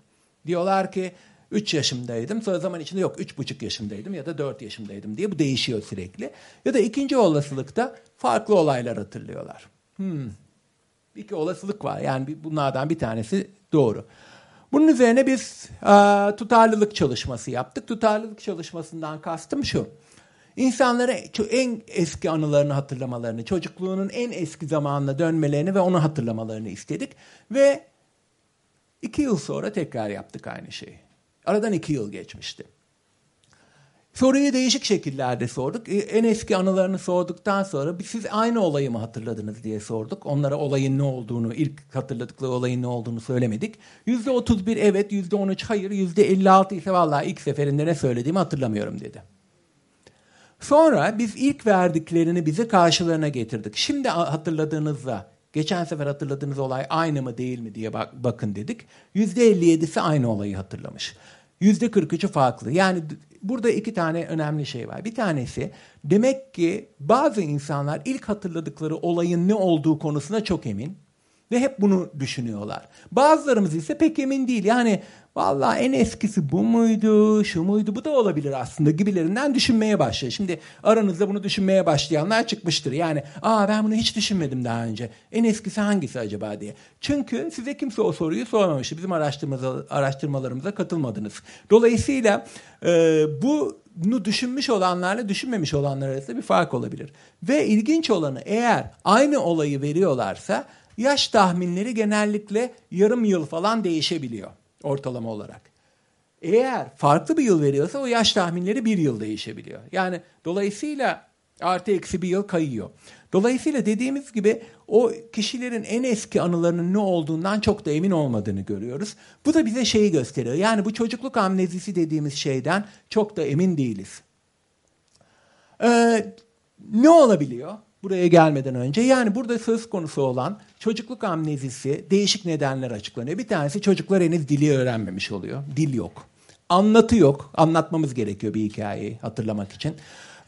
Diyorlar ki 3 yaşımdaydım. Sonra zaman içinde yok 3,5 yaşındaydım ya da 4 yaşındaydım diye bu değişiyor sürekli. Ya da ikinci olasılıkta farklı olaylar hatırlıyorlar. Hmm. İki olasılık var. Yani bunlardan bir tanesi doğru. Bunun üzerine biz e, tutarlılık çalışması yaptık. Tutarlılık çalışmasından kastım şu. İnsanlara en eski anılarını hatırlamalarını, çocukluğunun en eski zamanına dönmelerini ve onu hatırlamalarını istedik. Ve iki yıl sonra tekrar yaptık aynı şeyi. Aradan iki yıl geçmişti. Soruyu değişik şekillerde sorduk. E, en eski anılarını sorduktan sonra siz aynı olayı mı hatırladınız diye sorduk. Onlara olayın ne olduğunu, ilk hatırladıkları olayın ne olduğunu söylemedik. Yüzde 31 evet, yüzde 13 hayır, yüzde 56 ise vallahi ilk seferinde ne söylediğimi hatırlamıyorum dedi. Sonra biz ilk verdiklerini bize karşılarına getirdik. Şimdi hatırladığınızda geçen sefer hatırladığınız olay aynı mı değil mi diye bak, bakın dedik. Yüzde 57'si aynı olayı hatırlamış. Yüzde 43'ü farklı. Yani burada iki tane önemli şey var. Bir tanesi demek ki bazı insanlar ilk hatırladıkları olayın ne olduğu konusunda çok emin ve hep bunu düşünüyorlar. Bazılarımız ise pek emin değil. Yani Vallahi en eskisi bu muydu, şu muydu, bu da olabilir aslında gibilerinden düşünmeye başlıyor. Şimdi aranızda bunu düşünmeye başlayanlar çıkmıştır. Yani aa ben bunu hiç düşünmedim daha önce. En eskisi hangisi acaba diye. Çünkü size kimse o soruyu sormamıştı. Bizim araştırmalarımıza katılmadınız. Dolayısıyla e, bunu düşünmüş olanlarla düşünmemiş olanlar arasında bir fark olabilir. Ve ilginç olanı eğer aynı olayı veriyorlarsa yaş tahminleri genellikle yarım yıl falan değişebiliyor ortalama olarak. Eğer farklı bir yıl veriyorsa o yaş tahminleri bir yıl değişebiliyor. Yani dolayısıyla artı eksi bir yıl kayıyor. Dolayısıyla dediğimiz gibi o kişilerin en eski anılarının ne olduğundan çok da emin olmadığını görüyoruz. Bu da bize şeyi gösteriyor. Yani bu çocukluk amnezisi dediğimiz şeyden çok da emin değiliz. Ee, ne olabiliyor? Buraya gelmeden önce. Yani burada söz konusu olan çocukluk amnezisi değişik nedenler açıklanıyor. Bir tanesi çocuklar henüz dili öğrenmemiş oluyor. Dil yok. Anlatı yok. Anlatmamız gerekiyor bir hikayeyi hatırlamak için.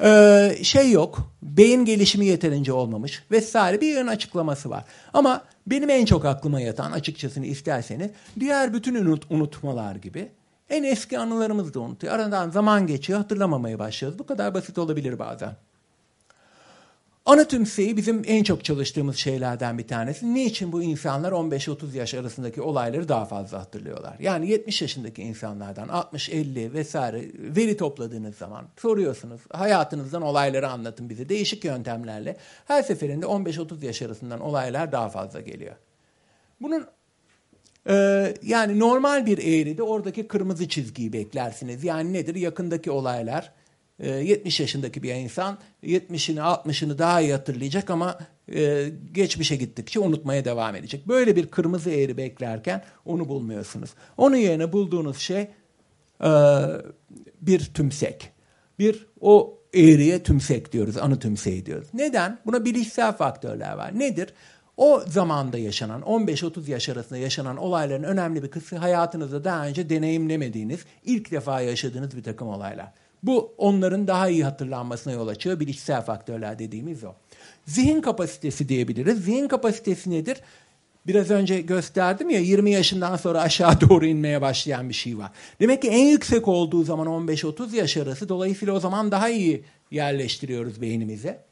Ee, şey yok. Beyin gelişimi yeterince olmamış vesaire bir yığın açıklaması var. Ama benim en çok aklıma yatan açıkçasını isterseniz diğer bütün unut, unutmalar gibi en eski anılarımızı da unutuyor. Aradan zaman geçiyor hatırlamamaya başlıyoruz. Bu kadar basit olabilir bazen. Ana tümseyi bizim en çok çalıştığımız şeylerden bir tanesi. Niçin bu insanlar 15-30 yaş arasındaki olayları daha fazla hatırlıyorlar? Yani 70 yaşındaki insanlardan 60-50 vesaire veri topladığınız zaman soruyorsunuz. Hayatınızdan olayları anlatın bize değişik yöntemlerle. Her seferinde 15-30 yaş arasından olaylar daha fazla geliyor. Bunun ee, yani normal bir eğride oradaki kırmızı çizgiyi beklersiniz. Yani nedir? Yakındaki olaylar 70 ee, yaşındaki bir insan 70'ini 60'ını daha iyi hatırlayacak ama e, geçmişe gittikçe unutmaya devam edecek. Böyle bir kırmızı eğri beklerken onu bulmuyorsunuz. Onun yerine bulduğunuz şey e, bir tümsek. Bir o eğriye tümsek diyoruz, anı tümseği diyoruz. Neden? Buna bilişsel faktörler var. Nedir? O zamanda yaşanan, 15-30 yaş arasında yaşanan olayların önemli bir kısmı hayatınızda daha önce deneyimlemediğiniz, ilk defa yaşadığınız bir takım olaylar. Bu onların daha iyi hatırlanmasına yol açıyor. Bilişsel faktörler dediğimiz o. Zihin kapasitesi diyebiliriz. Zihin kapasitesi nedir? Biraz önce gösterdim ya 20 yaşından sonra aşağı doğru inmeye başlayan bir şey var. Demek ki en yüksek olduğu zaman 15-30 yaş arası. Dolayısıyla o zaman daha iyi yerleştiriyoruz beynimize.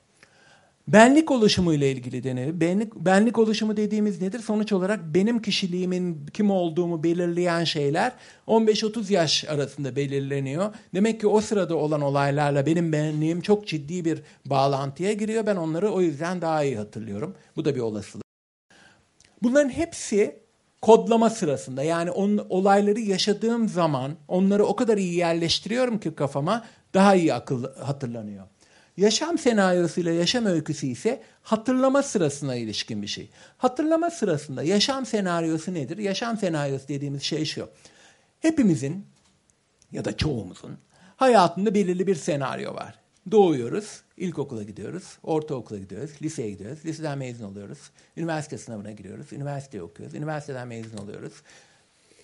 Benlik oluşumu ile ilgili denir. Benlik, benlik oluşumu dediğimiz nedir? Sonuç olarak benim kişiliğimin kim olduğumu belirleyen şeyler 15-30 yaş arasında belirleniyor. Demek ki o sırada olan olaylarla benim benliğim çok ciddi bir bağlantıya giriyor. Ben onları o yüzden daha iyi hatırlıyorum. Bu da bir olasılık. Bunların hepsi kodlama sırasında yani on, olayları yaşadığım zaman onları o kadar iyi yerleştiriyorum ki kafama daha iyi akıl hatırlanıyor. Yaşam senaryosuyla yaşam öyküsü ise hatırlama sırasına ilişkin bir şey. Hatırlama sırasında yaşam senaryosu nedir? Yaşam senaryosu dediğimiz şey şu. Hepimizin ya da çoğumuzun hayatında belirli bir senaryo var. Doğuyoruz, ilkokula gidiyoruz, ortaokula gidiyoruz, liseye gidiyoruz, liseden mezun oluyoruz, üniversite sınavına giriyoruz, üniversite okuyoruz, üniversiteden mezun oluyoruz,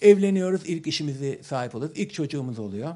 evleniyoruz, ilk işimizi sahip oluyoruz, ilk çocuğumuz oluyor,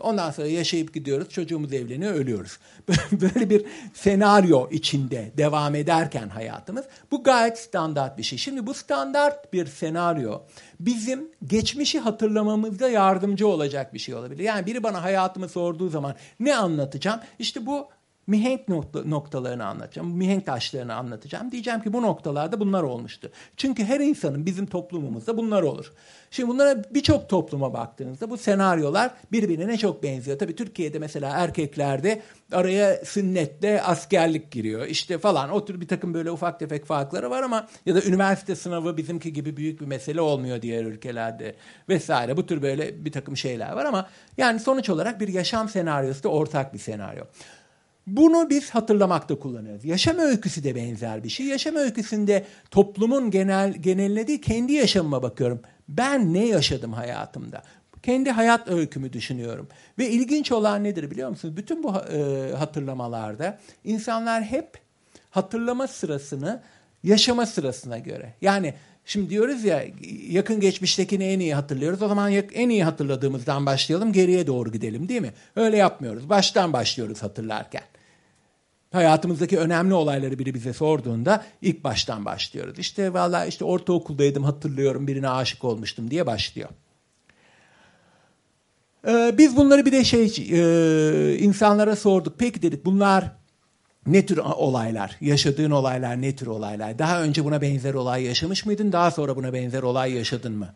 ondan sonra yaşayıp gidiyoruz, çocuğumuz evleniyor, ölüyoruz. Böyle bir senaryo içinde devam ederken hayatımız, bu gayet standart bir şey. Şimdi bu standart bir senaryo bizim geçmişi hatırlamamızda yardımcı olacak bir şey olabilir. Yani biri bana hayatımı sorduğu zaman ne anlatacağım? İşte bu mihenk noktalarını anlatacağım. Mihenk taşlarını anlatacağım. Diyeceğim ki bu noktalarda bunlar olmuştu. Çünkü her insanın bizim toplumumuzda bunlar olur. Şimdi bunlara birçok topluma baktığınızda bu senaryolar birbirine çok benziyor. Tabii Türkiye'de mesela erkeklerde araya sünnetle askerlik giriyor. İşte falan o tür bir takım böyle ufak tefek farkları var ama ya da üniversite sınavı bizimki gibi büyük bir mesele olmuyor diğer ülkelerde vesaire. Bu tür böyle bir takım şeyler var ama yani sonuç olarak bir yaşam senaryosu da ortak bir senaryo. Bunu biz hatırlamakta kullanıyoruz. Yaşam öyküsü de benzer bir şey. Yaşam öyküsünde toplumun genel genellediği kendi yaşamıma bakıyorum. Ben ne yaşadım hayatımda? Kendi hayat öykümü düşünüyorum. Ve ilginç olan nedir biliyor musunuz? Bütün bu e, hatırlamalarda insanlar hep hatırlama sırasını yaşama sırasına göre. Yani Şimdi diyoruz ya yakın geçmiştekini en iyi hatırlıyoruz. O zaman en iyi hatırladığımızdan başlayalım geriye doğru gidelim değil mi? Öyle yapmıyoruz. Baştan başlıyoruz hatırlarken. Hayatımızdaki önemli olayları biri bize sorduğunda ilk baştan başlıyoruz. İşte valla işte ortaokuldaydım hatırlıyorum birine aşık olmuştum diye başlıyor. Ee, biz bunları bir de şey e, insanlara sorduk. Peki dedik bunlar ne tür olaylar? Yaşadığın olaylar ne tür olaylar? Daha önce buna benzer olay yaşamış mıydın? Daha sonra buna benzer olay yaşadın mı?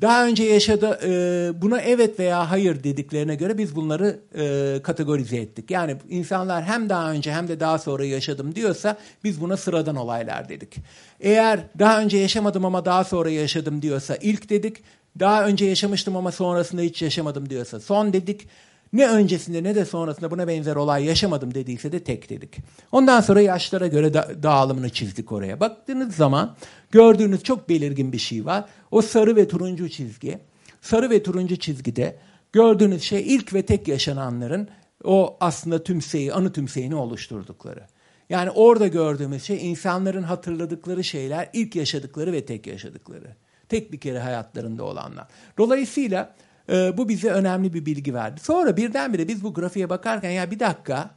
Daha önce yaşadı e, buna evet veya hayır dediklerine göre biz bunları e, kategorize ettik. Yani insanlar hem daha önce hem de daha sonra yaşadım diyorsa biz buna sıradan olaylar dedik. Eğer daha önce yaşamadım ama daha sonra yaşadım diyorsa ilk dedik. Daha önce yaşamıştım ama sonrasında hiç yaşamadım diyorsa son dedik. Ne öncesinde ne de sonrasında buna benzer olay yaşamadım dediyse de tek dedik. Ondan sonra yaşlara göre da dağılımını çizdik oraya. Baktığınız zaman gördüğünüz çok belirgin bir şey var. O sarı ve turuncu çizgi. Sarı ve turuncu çizgide gördüğünüz şey ilk ve tek yaşananların o aslında tümseyi, anı tümseyini oluşturdukları. Yani orada gördüğümüz şey insanların hatırladıkları şeyler, ilk yaşadıkları ve tek yaşadıkları. Tek bir kere hayatlarında olanlar. Dolayısıyla e, bu bize önemli bir bilgi verdi. Sonra birdenbire biz bu grafiğe bakarken ya bir dakika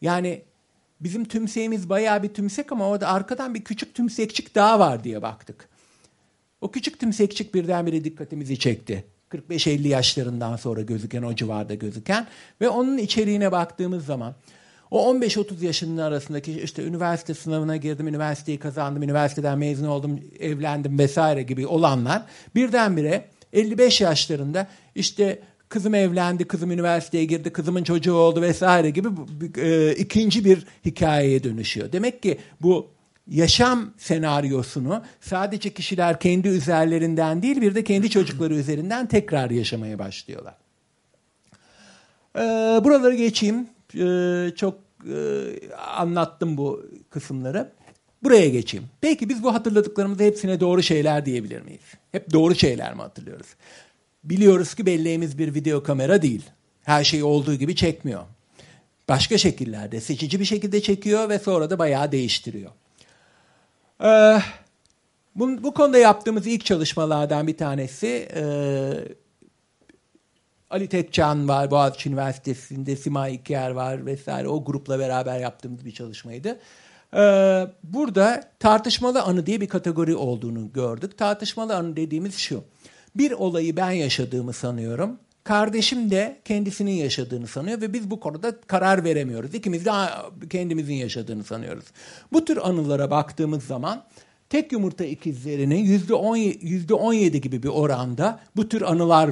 yani bizim tümseğimiz bayağı bir tümsek ama orada arkadan bir küçük tümsekçik daha var diye baktık. O küçük tümsekçik birdenbire dikkatimizi çekti. 45-50 yaşlarından sonra gözüken, o civarda gözüken ve onun içeriğine baktığımız zaman o 15-30 yaşının arasındaki işte üniversite sınavına girdim, üniversiteyi kazandım, üniversiteden mezun oldum, evlendim vesaire gibi olanlar birdenbire 55 yaşlarında işte kızım evlendi, kızım üniversiteye girdi, kızımın çocuğu oldu vesaire gibi e, ikinci bir hikayeye dönüşüyor. Demek ki bu yaşam senaryosunu sadece kişiler kendi üzerlerinden değil bir de kendi çocukları üzerinden tekrar yaşamaya başlıyorlar. Ee, buraları geçeyim. Ee, çok e, anlattım bu kısımları. Buraya geçeyim. Peki biz bu hatırladıklarımızda hepsine doğru şeyler diyebilir miyiz? Hep doğru şeyler mi hatırlıyoruz? Biliyoruz ki belleğimiz bir video kamera değil. Her şeyi olduğu gibi çekmiyor. Başka şekillerde, seçici bir şekilde çekiyor ve sonra da bayağı değiştiriyor. Ee, bu, bu konuda yaptığımız ilk çalışmalardan bir tanesi e, Ali Tekcan var, Boğaziçi Üniversitesi'nde Simay İker var vesaire o grupla beraber yaptığımız bir çalışmaydı. Ee, burada tartışmalı anı diye bir kategori olduğunu gördük. Tartışmalı anı dediğimiz şu. Bir olayı ben yaşadığımı sanıyorum. Kardeşim de kendisinin yaşadığını sanıyor ve biz bu konuda karar veremiyoruz. İkimiz de kendimizin yaşadığını sanıyoruz. Bu tür anılara baktığımız zaman tek yumurta ikizlerinin yüzde on yedi gibi bir oranda bu tür anılar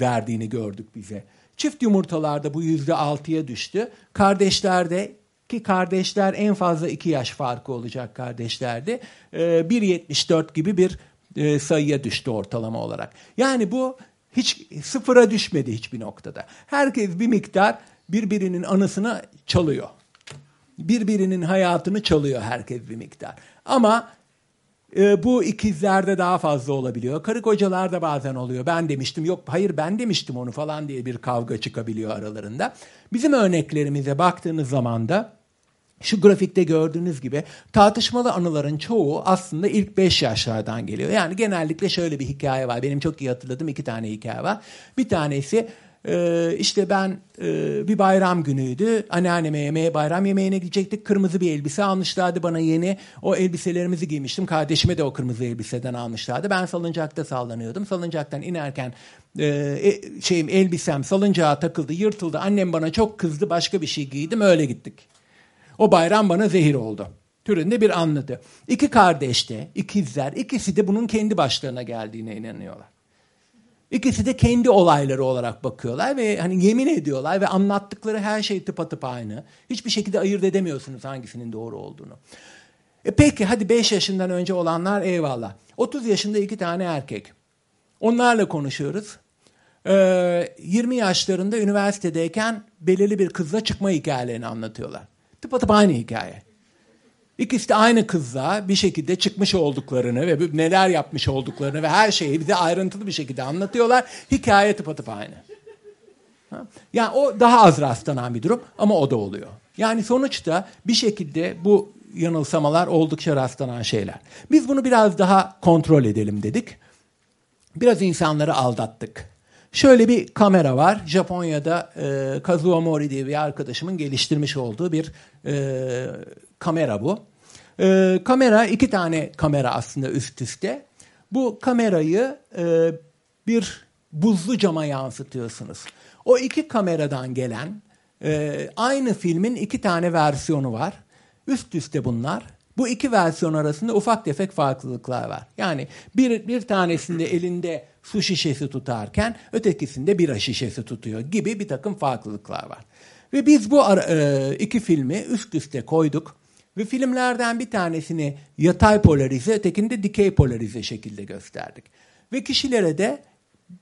verdiğini gördük bize. Çift yumurtalarda bu yüzde altıya düştü. Kardeşlerde ki kardeşler en fazla iki yaş farkı olacak kardeşlerdi. E, ee, 1.74 gibi bir e, sayıya düştü ortalama olarak. Yani bu hiç sıfıra düşmedi hiçbir noktada. Herkes bir miktar birbirinin anısını çalıyor. Birbirinin hayatını çalıyor herkes bir miktar. Ama e, bu ikizlerde daha fazla olabiliyor. Karı kocalarda bazen oluyor. Ben demiştim yok hayır ben demiştim onu falan diye bir kavga çıkabiliyor aralarında. Bizim örneklerimize baktığınız zaman da şu grafikte gördüğünüz gibi tartışmalı anıların çoğu aslında ilk 5 yaşlardan geliyor. Yani genellikle şöyle bir hikaye var. Benim çok iyi hatırladığım iki tane hikaye var. Bir tanesi Ee, işte ben e, bir bayram günüydü. Anneanneme yemeğe bayram yemeğine gidecektik. Kırmızı bir elbise almışlardı bana yeni. O elbiselerimizi giymiştim. Kardeşime de o kırmızı elbiseden almışlardı. Ben salıncakta sallanıyordum. Salıncaktan inerken e, e, şeyim elbisem salıncağa takıldı, yırtıldı. Annem bana çok kızdı. Başka bir şey giydim. Öyle gittik. O bayram bana zehir oldu. Türünde bir anladı. İki kardeş de, ikizler, ikisi de bunun kendi başlarına geldiğine inanıyorlar. İkisi de kendi olayları olarak bakıyorlar ve hani yemin ediyorlar ve anlattıkları her şey tıpatıp aynı. Hiçbir şekilde ayırt edemiyorsunuz hangisinin doğru olduğunu. E peki hadi 5 yaşından önce olanlar eyvallah. 30 yaşında iki tane erkek. Onlarla konuşuyoruz. Ee, 20 yaşlarında üniversitedeyken belirli bir kızla çıkma hikayelerini anlatıyorlar. Tıpatıp aynı hikaye. İkisi de aynı kızla bir şekilde çıkmış olduklarını ve neler yapmış olduklarını ve her şeyi bize ayrıntılı bir şekilde anlatıyorlar. Hikaye tıpatıp aynı. Yani o daha az rastlanan bir durum ama o da oluyor. Yani sonuçta bir şekilde bu yanılsamalar oldukça rastlanan şeyler. Biz bunu biraz daha kontrol edelim dedik. Biraz insanları aldattık. Şöyle bir kamera var. Japonya'da e, Kazuo Mori diye bir arkadaşımın geliştirmiş olduğu bir e, kamera bu. E, kamera iki tane kamera aslında üst üste. Bu kamerayı e, bir buzlu cama yansıtıyorsunuz. O iki kameradan gelen e, aynı filmin iki tane versiyonu var. Üst üste bunlar. Bu iki versiyon arasında ufak tefek farklılıklar var. Yani bir, bir tanesinde elinde su şişesi tutarken ötekisinde bira şişesi tutuyor gibi bir takım farklılıklar var. Ve biz bu e, iki filmi üst üste koyduk. Ve filmlerden bir tanesini yatay polarize, ötekini de dikey polarize şekilde gösterdik. Ve kişilere de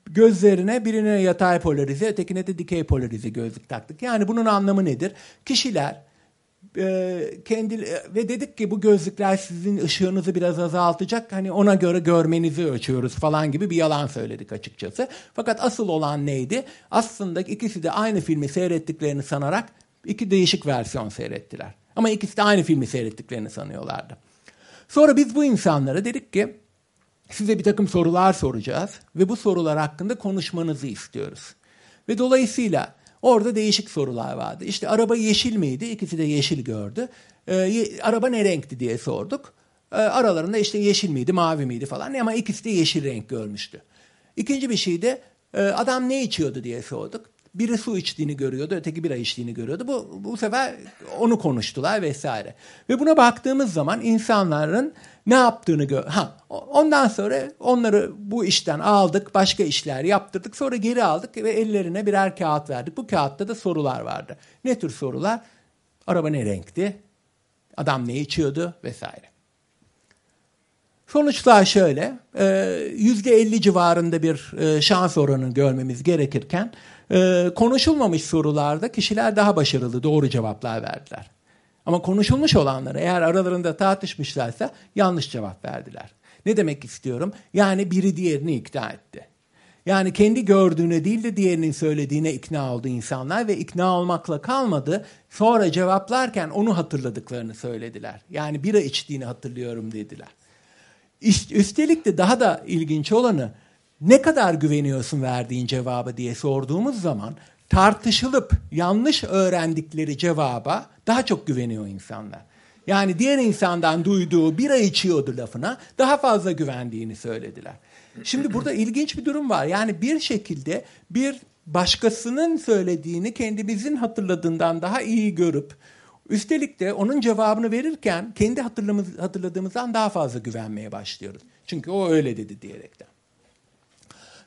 gözlerine birine yatay polarize, ötekine de dikey polarize gözlük taktık. Yani bunun anlamı nedir? Kişiler e, kendi ve dedik ki bu gözlükler sizin ışığınızı biraz azaltacak. Hani ona göre görmenizi ölçüyoruz falan gibi bir yalan söyledik açıkçası. Fakat asıl olan neydi? Aslında ikisi de aynı filmi seyrettiklerini sanarak iki değişik versiyon seyrettiler. Ama ikisi de aynı filmi seyrettiklerini sanıyorlardı. Sonra biz bu insanlara dedik ki size bir takım sorular soracağız ve bu sorular hakkında konuşmanızı istiyoruz. Ve dolayısıyla orada değişik sorular vardı. İşte araba yeşil miydi? İkisi de yeşil gördü. Ee, araba ne renkti diye sorduk. Ee, aralarında işte yeşil miydi, mavi miydi falan ama ikisi de yeşil renk görmüştü. İkinci bir şey de e, adam ne içiyordu diye sorduk. Biri su içtiğini görüyordu, öteki bira içtiğini görüyordu. Bu, bu sefer onu konuştular vesaire. Ve buna baktığımız zaman insanların ne yaptığını gör. Ha, ondan sonra onları bu işten aldık, başka işler yaptırdık. Sonra geri aldık ve ellerine birer kağıt verdik. Bu kağıtta da sorular vardı. Ne tür sorular? Araba ne renkti? Adam ne içiyordu? Vesaire. Sonuçlar şöyle, yüzde 50 civarında bir e, şans oranı görmemiz gerekirken e, konuşulmamış sorularda kişiler daha başarılı doğru cevaplar verdiler. Ama konuşulmuş olanlar eğer aralarında tartışmışlarsa yanlış cevap verdiler. Ne demek istiyorum? Yani biri diğerini ikna etti. Yani kendi gördüğüne değil de diğerinin söylediğine ikna oldu insanlar ve ikna olmakla kalmadı. Sonra cevaplarken onu hatırladıklarını söylediler. Yani bira içtiğini hatırlıyorum dediler. Üstelik de daha da ilginç olanı ne kadar güveniyorsun verdiğin cevabı diye sorduğumuz zaman tartışılıp yanlış öğrendikleri cevaba daha çok güveniyor insanlar. Yani diğer insandan duyduğu bira içiyordu lafına daha fazla güvendiğini söylediler. Şimdi burada ilginç bir durum var. Yani bir şekilde bir başkasının söylediğini kendimizin hatırladığından daha iyi görüp üstelik de onun cevabını verirken kendi hatırladığımızdan daha fazla güvenmeye başlıyoruz. Çünkü o öyle dedi diyerekten.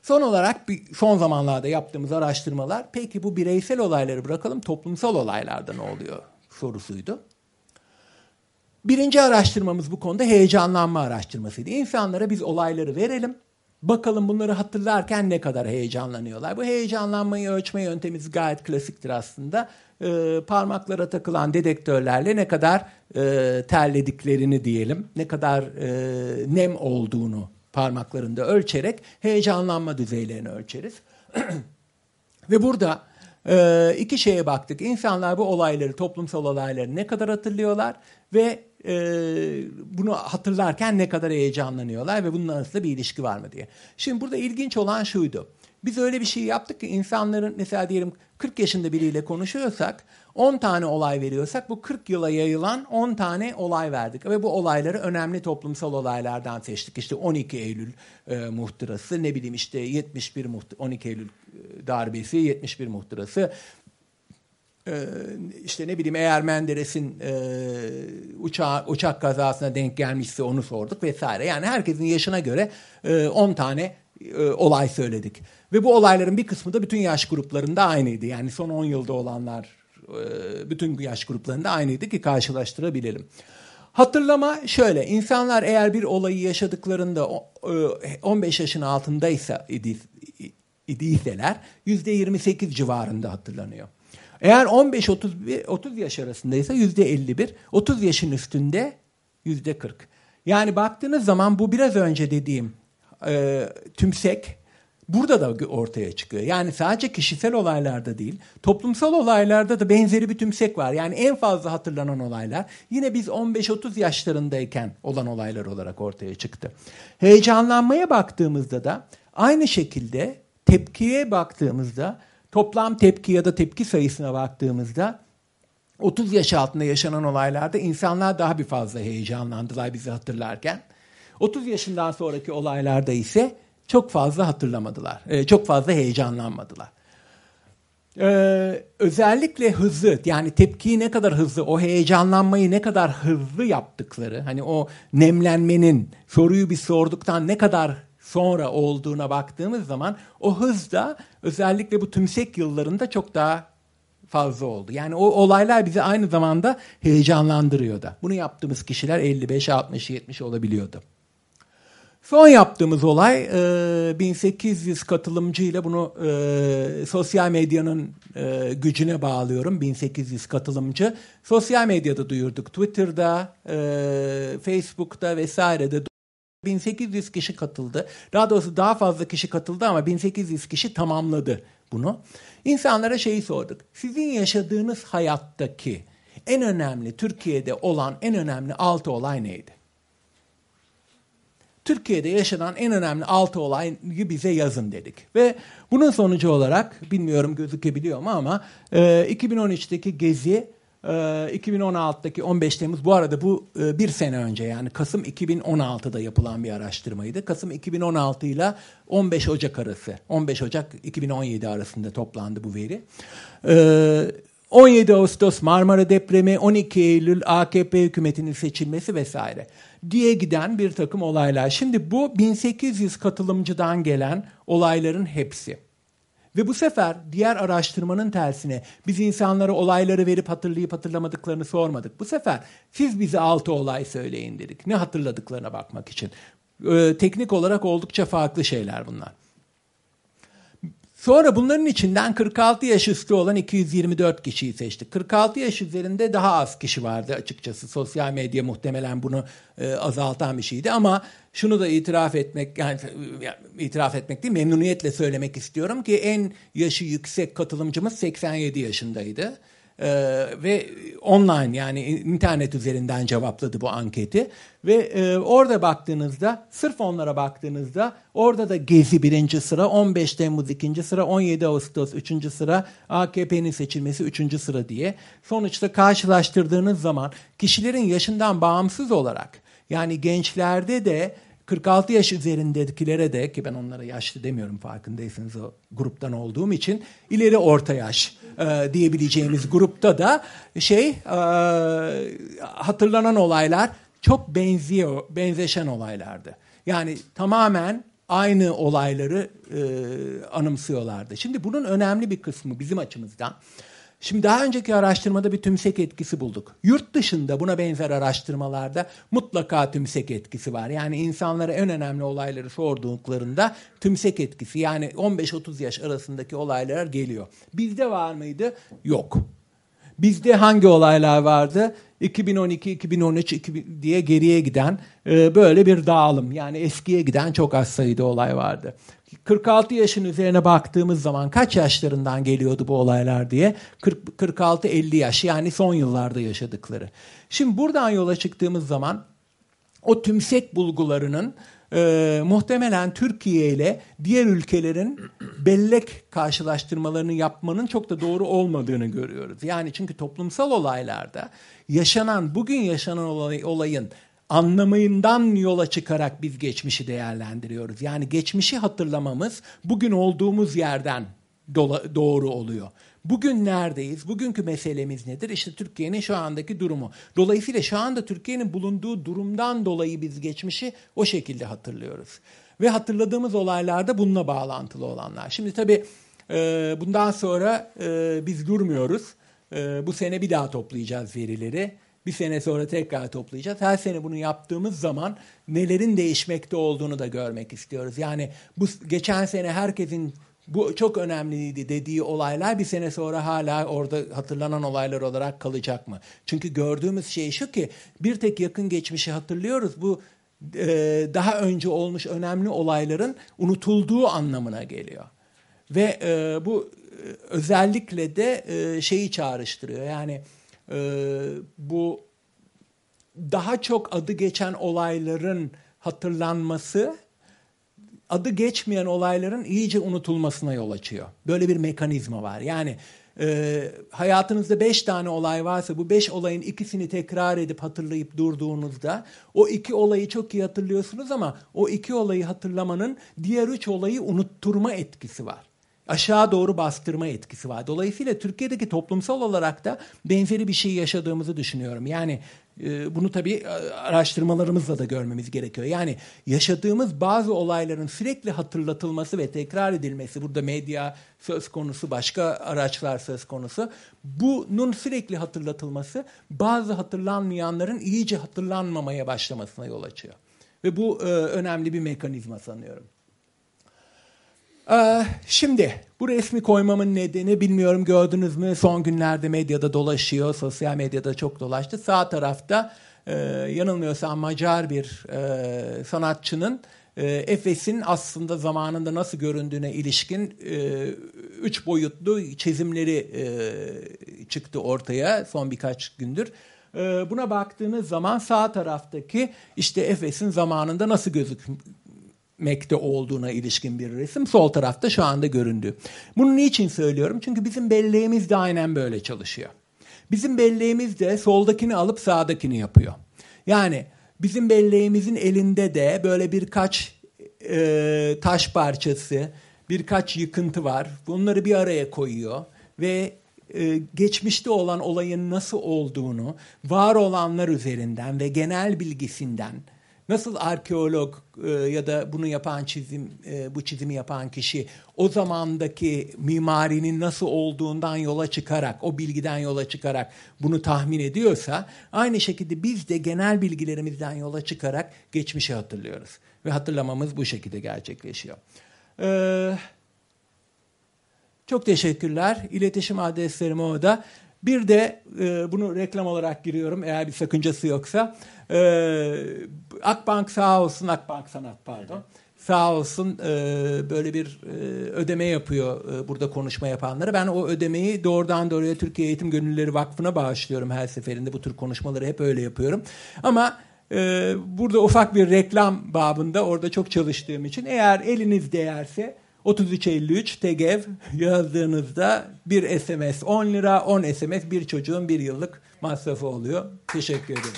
Son olarak son zamanlarda yaptığımız araştırmalar peki bu bireysel olayları bırakalım toplumsal olaylarda ne oluyor sorusuydu. Birinci araştırmamız bu konuda heyecanlanma araştırmasıydı. İnsanlara biz olayları verelim. Bakalım bunları hatırlarken ne kadar heyecanlanıyorlar. Bu heyecanlanmayı ölçme yöntemimiz gayet klasiktir aslında. E, parmaklara takılan dedektörlerle ne kadar e, terlediklerini diyelim, ne kadar e, nem olduğunu parmaklarında ölçerek heyecanlanma düzeylerini ölçeriz. Ve burada e, iki şeye baktık. İnsanlar bu olayları, toplumsal olayları ne kadar hatırlıyorlar ve e, bunu hatırlarken ne kadar heyecanlanıyorlar ve bunun arasında bir ilişki var mı diye. Şimdi burada ilginç olan şuydu. Biz öyle bir şey yaptık ki insanların mesela diyelim 40 yaşında biriyle konuşuyorsak 10 tane olay veriyorsak bu 40 yıla yayılan 10 tane olay verdik. Ve bu olayları önemli toplumsal olaylardan seçtik. İşte 12 Eylül e, muhtırası ne bileyim işte 71 muhtır 12 Eylül e, darbesi 71 muhtırası ee, işte ne bileyim eğer Menderes'in e, uçağı, uçak kazasına denk gelmişse onu sorduk vesaire. Yani herkesin yaşına göre 10 e, tane e, olay söyledik. Ve bu olayların bir kısmı da bütün yaş gruplarında aynıydı. Yani son 10 yılda olanlar e, bütün yaş gruplarında aynıydı ki karşılaştırabilelim. Hatırlama şöyle, insanlar eğer bir olayı yaşadıklarında 15 e, yaşın altındaysa idiyseler %28 civarında hatırlanıyor. Eğer 15-30 30 yaş arasındaysa %51, 30 yaşın üstünde %40. Yani baktığınız zaman bu biraz önce dediğim e, tümsek burada da ortaya çıkıyor. Yani sadece kişisel olaylarda değil, toplumsal olaylarda da benzeri bir tümsek var. Yani en fazla hatırlanan olaylar yine biz 15-30 yaşlarındayken olan olaylar olarak ortaya çıktı. Heyecanlanmaya baktığımızda da aynı şekilde tepkiye baktığımızda toplam tepki ya da tepki sayısına baktığımızda 30 yaş altında yaşanan olaylarda insanlar daha bir fazla heyecanlandılar bizi hatırlarken. 30 yaşından sonraki olaylarda ise çok fazla hatırlamadılar. E, çok fazla heyecanlanmadılar. Ee, özellikle hızlı yani tepkiyi ne kadar hızlı o heyecanlanmayı ne kadar hızlı yaptıkları hani o nemlenmenin soruyu bir sorduktan ne kadar sonra olduğuna baktığımız zaman o hız da özellikle bu tümsek yıllarında çok daha fazla oldu. Yani o olaylar bizi aynı zamanda heyecanlandırıyor da. Bunu yaptığımız kişiler 55, 60, 70 olabiliyordu. Son yaptığımız olay e, 1800 katılımcıyla bunu e, sosyal medyanın e, gücüne bağlıyorum. 1800 katılımcı. Sosyal medyada duyurduk. Twitter'da, e, Facebook'ta vesairede 1800 kişi katıldı. Daha doğrusu daha fazla kişi katıldı ama 1800 kişi tamamladı bunu. İnsanlara şeyi sorduk. Sizin yaşadığınız hayattaki en önemli Türkiye'de olan en önemli altı olay neydi? Türkiye'de yaşanan en önemli altı olayı bize yazın dedik. Ve bunun sonucu olarak bilmiyorum gözükebiliyor mu ama e, 2013'teki gezi 2016'daki ee, 15 Temmuz bu arada bu e, bir sene önce yani Kasım 2016'da yapılan bir araştırmaydı. Kasım 2016 ile 15 Ocak arası 15 Ocak 2017 arasında toplandı bu veri. 17 ee, Ağustos Marmara depremi, 12 Eylül AKP hükümetinin seçilmesi vesaire diye giden bir takım olaylar. Şimdi bu 1800 katılımcıdan gelen olayların hepsi. Ve bu sefer diğer araştırmanın tersine biz insanlara olayları verip hatırlayıp hatırlamadıklarını sormadık. Bu sefer siz bize altı olay söyleyin dedik. Ne hatırladıklarına bakmak için. Ee, teknik olarak oldukça farklı şeyler bunlar. Sonra bunların içinden 46 yaş üstü olan 224 kişiyi seçtik. 46 yaş üzerinde daha az kişi vardı açıkçası. Sosyal medya muhtemelen bunu e, azaltan bir şeydi ama şunu da itiraf etmek yani, itiraf etmek değil memnuniyetle söylemek istiyorum ki en yaşı yüksek katılımcımız 87 yaşındaydı. Ee, ve online yani internet üzerinden cevapladı bu anketi. Ve e, orada baktığınızda sırf onlara baktığınızda orada da Gezi birinci sıra 15 Temmuz ikinci sıra 17 Ağustos üçüncü sıra AKP'nin seçilmesi üçüncü sıra diye. Sonuçta karşılaştırdığınız zaman kişilerin yaşından bağımsız olarak yani gençlerde de 46 yaş üzerindekilere de ki ben onlara yaşlı demiyorum farkındaysanız o gruptan olduğum için ileri orta yaş e, diyebileceğimiz grupta da şey e, hatırlanan olaylar çok benziyor benzeşen olaylardı. Yani tamamen aynı olayları e, anımsıyorlardı. Şimdi bunun önemli bir kısmı bizim açımızdan Şimdi daha önceki araştırmada bir tümsek etkisi bulduk. Yurt dışında buna benzer araştırmalarda mutlaka tümsek etkisi var. Yani insanlara en önemli olayları sorduklarında tümsek etkisi yani 15-30 yaş arasındaki olaylar geliyor. Bizde var mıydı? Yok. Bizde hangi olaylar vardı? 2012, 2013 2000 diye geriye giden e, böyle bir dağılım. Yani eskiye giden çok az sayıda olay vardı. 46 yaşın üzerine baktığımız zaman kaç yaşlarından geliyordu bu olaylar diye 46-50 yaş yani son yıllarda yaşadıkları. Şimdi buradan yola çıktığımız zaman o tümsek bulgularının e, muhtemelen Türkiye ile diğer ülkelerin bellek karşılaştırmalarını yapmanın çok da doğru olmadığını görüyoruz. Yani çünkü toplumsal olaylarda yaşanan, bugün yaşanan olay, olayın anlamından yola çıkarak biz geçmişi değerlendiriyoruz. Yani geçmişi hatırlamamız bugün olduğumuz yerden dola, doğru oluyor. Bugün neredeyiz? Bugünkü meselemiz nedir? İşte Türkiye'nin şu andaki durumu. Dolayısıyla şu anda Türkiye'nin bulunduğu durumdan dolayı biz geçmişi o şekilde hatırlıyoruz. Ve hatırladığımız olaylarda bununla bağlantılı olanlar. Şimdi tabii e, bundan sonra e, biz durmuyoruz. E, bu sene bir daha toplayacağız verileri. Bir sene sonra tekrar toplayacağız. Her sene bunu yaptığımız zaman nelerin değişmekte olduğunu da görmek istiyoruz. Yani bu geçen sene herkesin bu çok önemliydi dediği olaylar bir sene sonra hala orada hatırlanan olaylar olarak kalacak mı? Çünkü gördüğümüz şey şu ki bir tek yakın geçmişi hatırlıyoruz. Bu e, daha önce olmuş önemli olayların unutulduğu anlamına geliyor. Ve e, bu e, özellikle de e, şeyi çağrıştırıyor. Yani e, bu daha çok adı geçen olayların hatırlanması adı geçmeyen olayların iyice unutulmasına yol açıyor. Böyle bir mekanizma var. Yani e, hayatınızda beş tane olay varsa bu beş olayın ikisini tekrar edip hatırlayıp durduğunuzda o iki olayı çok iyi hatırlıyorsunuz ama o iki olayı hatırlamanın diğer üç olayı unutturma etkisi var aşağı doğru bastırma etkisi var. Dolayısıyla Türkiye'deki toplumsal olarak da benzeri bir şey yaşadığımızı düşünüyorum. Yani bunu tabii e, araştırmalarımızla da görmemiz gerekiyor. Yani yaşadığımız bazı olayların sürekli hatırlatılması ve tekrar edilmesi, burada medya söz konusu, başka araçlar söz konusu. Bunun sürekli hatırlatılması bazı hatırlanmayanların iyice hatırlanmamaya başlamasına yol açıyor. Ve bu e, önemli bir mekanizma sanıyorum. Ee, şimdi bu resmi koymamın nedeni bilmiyorum gördünüz mü son günlerde medyada dolaşıyor sosyal medyada çok dolaştı sağ tarafta e, yanılmıyorsam Macar bir e, sanatçının e, Efes'in aslında zamanında nasıl göründüğüne ilişkin e, üç boyutlu çizimleri e, çıktı ortaya son birkaç gündür. E, buna baktığınız zaman sağ taraftaki işte Efes'in zamanında nasıl gözük mekte olduğuna ilişkin bir resim sol tarafta şu anda göründü. Bunu niçin söylüyorum? Çünkü bizim belleğimiz de aynen böyle çalışıyor. Bizim belleğimiz de soldakini alıp sağdakini yapıyor. Yani bizim belleğimizin elinde de böyle birkaç e, taş parçası, birkaç yıkıntı var. Bunları bir araya koyuyor ve e, geçmişte olan olayın nasıl olduğunu var olanlar üzerinden ve genel bilgisinden Nasıl arkeolog e, ya da bunu yapan çizim, e, bu çizimi yapan kişi o zamandaki mimarinin nasıl olduğundan yola çıkarak, o bilgiden yola çıkarak bunu tahmin ediyorsa, aynı şekilde biz de genel bilgilerimizden yola çıkarak geçmişi hatırlıyoruz. Ve hatırlamamız bu şekilde gerçekleşiyor. Ee, çok teşekkürler. İletişim adreslerim orada. Bir de e, bunu reklam olarak giriyorum eğer bir sakıncası yoksa. E, Akbank sağ olsun, Akbank Sanat pardon. Sağ olsun e, böyle bir e, ödeme yapıyor e, burada konuşma yapanlara. Ben o ödemeyi doğrudan doğruya Türkiye Eğitim Gönüllüleri Vakfı'na bağışlıyorum her seferinde. Bu tür konuşmaları hep öyle yapıyorum. Ama e, burada ufak bir reklam babında orada çok çalıştığım için eğer eliniz değerse 3353 TGEV yazdığınızda bir SMS 10 lira, 10 SMS bir çocuğun bir yıllık masrafı oluyor. Teşekkür ederim.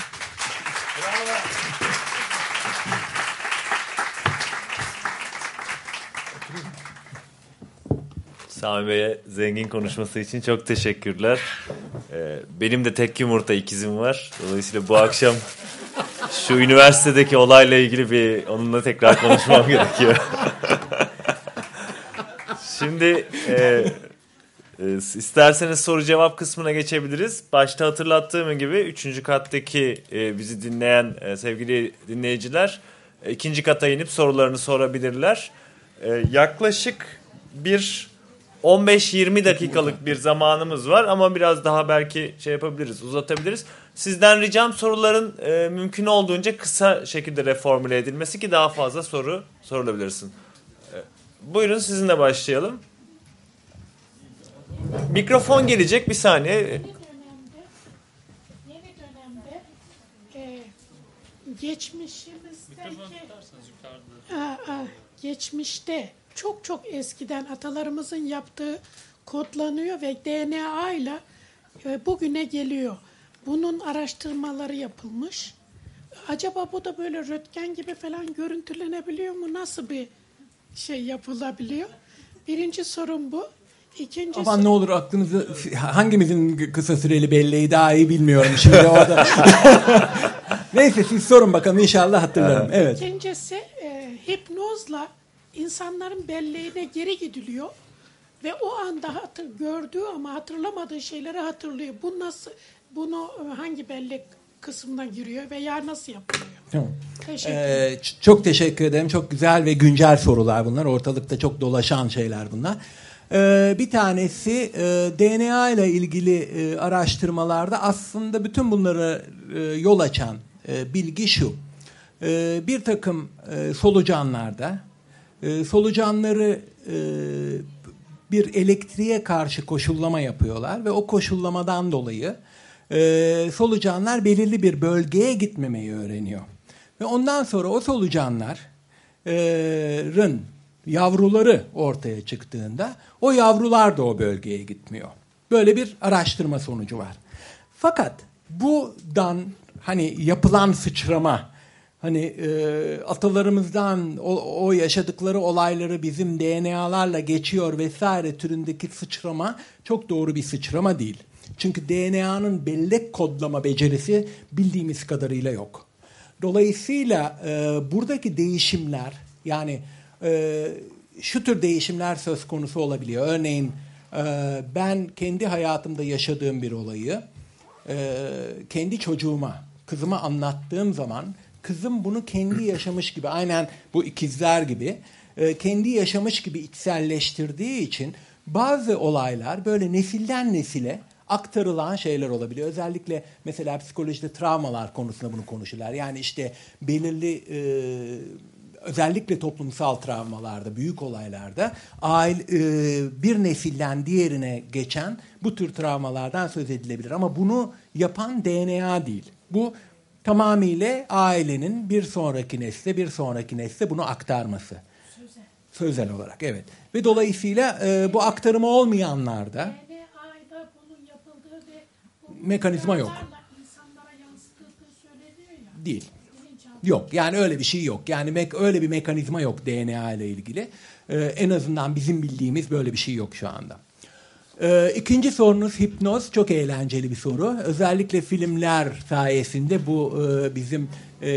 Sami Bey'e zengin konuşması için çok teşekkürler. Ee, benim de tek yumurta ikizim var. Dolayısıyla bu akşam şu üniversitedeki olayla ilgili bir onunla tekrar konuşmam gerekiyor. Şimdi e, e, isterseniz soru cevap kısmına geçebiliriz. Başta hatırlattığım gibi üçüncü kattaki e, bizi dinleyen e, sevgili dinleyiciler e, ikinci kata inip sorularını sorabilirler. E, yaklaşık bir 15-20 dakikalık bir zamanımız var ama biraz daha belki şey yapabiliriz, uzatabiliriz. Sizden ricam soruların e, mümkün olduğunca kısa şekilde reformüle edilmesi ki daha fazla soru sorulabilirsin. Buyurun sizinle başlayalım. Mikrofon gelecek bir saniye. Yeni dönemde, yeni dönemde e, geçmişimizdeki a, a, geçmişte çok çok eskiden atalarımızın yaptığı kodlanıyor ve DNA ile e, bugüne geliyor. Bunun araştırmaları yapılmış. Acaba bu da böyle röntgen gibi falan görüntülenebiliyor mu? Nasıl bir şey yapılabiliyor? Birinci sorun bu. İkinci Aman ne olur aklınızı hangimizin kısa süreli belleği daha iyi bilmiyorum şimdi orada. Neyse siz sorun bakalım inşallah hatırlarım. Evet. İkincisi e, hipnozla insanların belleğine geri gidiliyor ve o anda hatır, gördüğü ama hatırlamadığı şeyleri hatırlıyor. Bu nasıl bunu e, hangi bellek kısmına giriyor veya nasıl yapılıyor? Tamam. Teşekkür Ee, çok teşekkür ederim. Çok güzel ve güncel sorular bunlar. Ortalıkta çok dolaşan şeyler bunlar. Ee, bir tanesi e, DNA ile ilgili e, araştırmalarda aslında bütün bunları e, yol açan e, bilgi şu. E, bir takım e, solucanlarda e, solucanları e, bir elektriğe karşı koşullama yapıyorlar ve o koşullamadan dolayı e, solucanlar belirli bir bölgeye gitmemeyi öğreniyor. Ve ondan sonra o solucanların yavruları ortaya çıktığında o yavrular da o bölgeye gitmiyor. Böyle bir araştırma sonucu var. Fakat buradan hani yapılan sıçrama hani e, atalarımızdan o, o yaşadıkları olayları bizim DNA'larla geçiyor vesaire türündeki sıçrama çok doğru bir sıçrama değil. Çünkü DNA'nın bellek kodlama becerisi bildiğimiz kadarıyla yok. Dolayısıyla e, buradaki değişimler yani e, şu tür değişimler söz konusu olabiliyor. Örneğin e, ben kendi hayatımda yaşadığım bir olayı e, kendi çocuğuma, kızıma anlattığım zaman kızım bunu kendi yaşamış gibi aynen bu ikizler gibi e, kendi yaşamış gibi içselleştirdiği için bazı olaylar böyle nesilden nesile aktarılan şeyler olabiliyor. Özellikle mesela psikolojide travmalar konusunda bunu konuşurlar. Yani işte belirli e, özellikle toplumsal travmalarda, büyük olaylarda aile, e, bir nesilden diğerine geçen bu tür travmalardan söz edilebilir. Ama bunu yapan DNA değil. Bu tamamıyla ailenin bir sonraki nesle, bir sonraki nesle bunu aktarması. Sözel. Sözel olarak evet. Ve dolayısıyla e, bu aktarımı olmayanlarda DNA'da bunun yapıldığı ve bu Mekanizma yok. Değil. Yok yani öyle bir şey yok. Yani mek- öyle bir mekanizma yok DNA ile ilgili. Ee, en azından bizim bildiğimiz böyle bir şey yok şu anda. Ee, ikinci sorunuz hipnoz. Çok eğlenceli bir soru. Özellikle filmler sayesinde bu e, bizim e,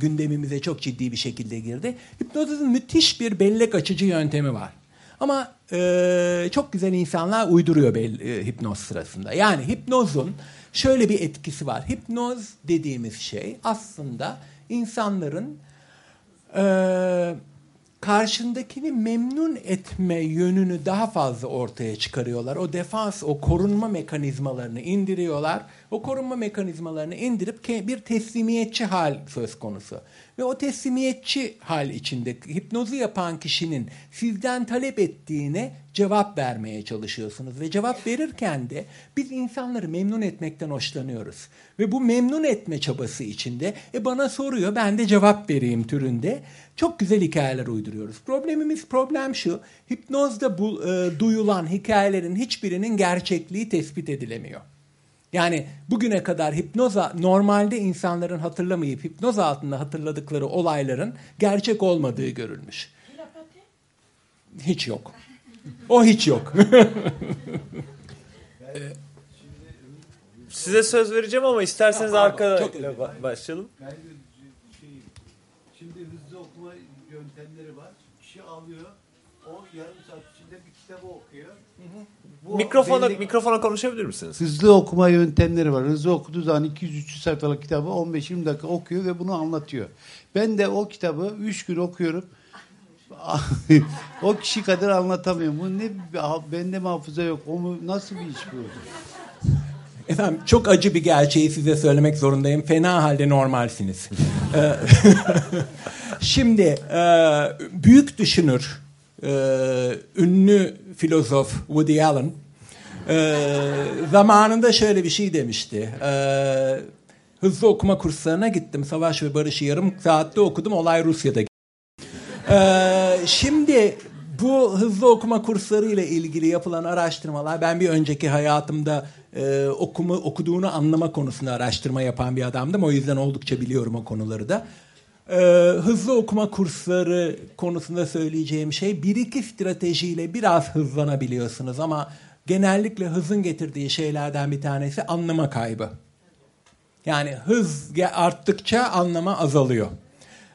gündemimize çok ciddi bir şekilde girdi. Hipnozun müthiş bir bellek açıcı yöntemi var. Ama e, çok güzel insanlar uyduruyor bel, e, hipnoz sırasında. Yani hipnozun şöyle bir etkisi var. Hipnoz dediğimiz şey aslında insanların e, karşındakini memnun etme yönünü daha fazla ortaya çıkarıyorlar. O defans, o korunma mekanizmalarını indiriyorlar. O korunma mekanizmalarını indirip bir teslimiyetçi hal söz konusu. Ve o teslimiyetçi hal içinde hipnozu yapan kişinin sizden talep ettiğine cevap vermeye çalışıyorsunuz. Ve cevap verirken de biz insanları memnun etmekten hoşlanıyoruz. Ve bu memnun etme çabası içinde e bana soruyor ben de cevap vereyim türünde çok güzel hikayeler uyduruyoruz. Problemimiz problem şu. Hipnozda bu e, duyulan hikayelerin hiçbirinin gerçekliği tespit edilemiyor. Yani bugüne kadar hipnoza normalde insanların hatırlamayıp hipnoz altında hatırladıkları olayların gerçek olmadığı görülmüş. Hiç yok. O hiç yok. Size söz vereceğim ama isterseniz özür ba- başlayalım. Ben de şey, şimdi hızlı okuma yöntemleri var. Kişi alıyor, o yarım saat içinde bir kitabı okuyor. Bu Mikrofona belli- mikrofona konuşabilir misiniz? Hızlı okuma yöntemleri var. Hızlı okuduğu zaman 200-300 sayfalık kitabı 15-20 dakika okuyor ve bunu anlatıyor. Ben de o kitabı 3 gün okuyorum. o kişi kadar anlatamıyorum. Bu ne bende mi hafıza yok. O mu nasıl bir iş bu? Efendim çok acı bir gerçeği size söylemek zorundayım. Fena halde normalsiniz. Ee, Şimdi e, büyük düşünür, e, ünlü filozof Woody Allen e, zamanında şöyle bir şey demişti. E, hızlı okuma kurslarına gittim. Savaş ve Barış'ı yarım saatte okudum. Olay Rusya'da Ee, şimdi bu hızlı okuma kursları ile ilgili yapılan araştırmalar ben bir önceki hayatımda e, okumu okuduğunu anlama konusunda araştırma yapan bir adamdım. O yüzden oldukça biliyorum o konuları da. Ee, hızlı okuma kursları konusunda söyleyeceğim şey bir iki stratejiyle biraz hızlanabiliyorsunuz ama genellikle hızın getirdiği şeylerden bir tanesi anlama kaybı. Yani hız arttıkça anlama azalıyor.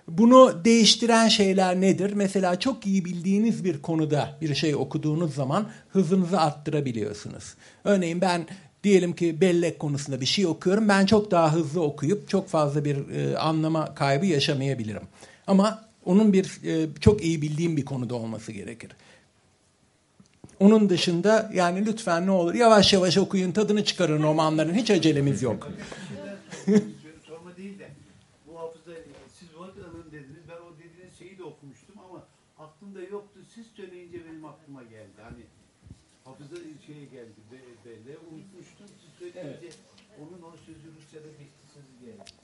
Bunu değiştiren şeyler nedir? Mesela çok iyi bildiğiniz bir konuda bir şey okuduğunuz zaman hızınızı arttırabiliyorsunuz. Örneğin ben diyelim ki bellek konusunda bir şey okuyorum. Ben çok daha hızlı okuyup çok fazla bir e, anlama kaybı yaşamayabilirim. Ama onun bir e, çok iyi bildiğim bir konuda olması gerekir. Onun dışında yani lütfen ne olur yavaş yavaş okuyun tadını çıkarın romanların hiç acelemiz yok. sorma değil de bu hafıza siz alın dediniz. Ben o dediğiniz şeyi de okumuştum ama aklımda yoktu. Siz söyleyince benim aklıma geldi. Hani hafıza şeye geldi. Be, belli unutmuştum. Siz söyleyince evet.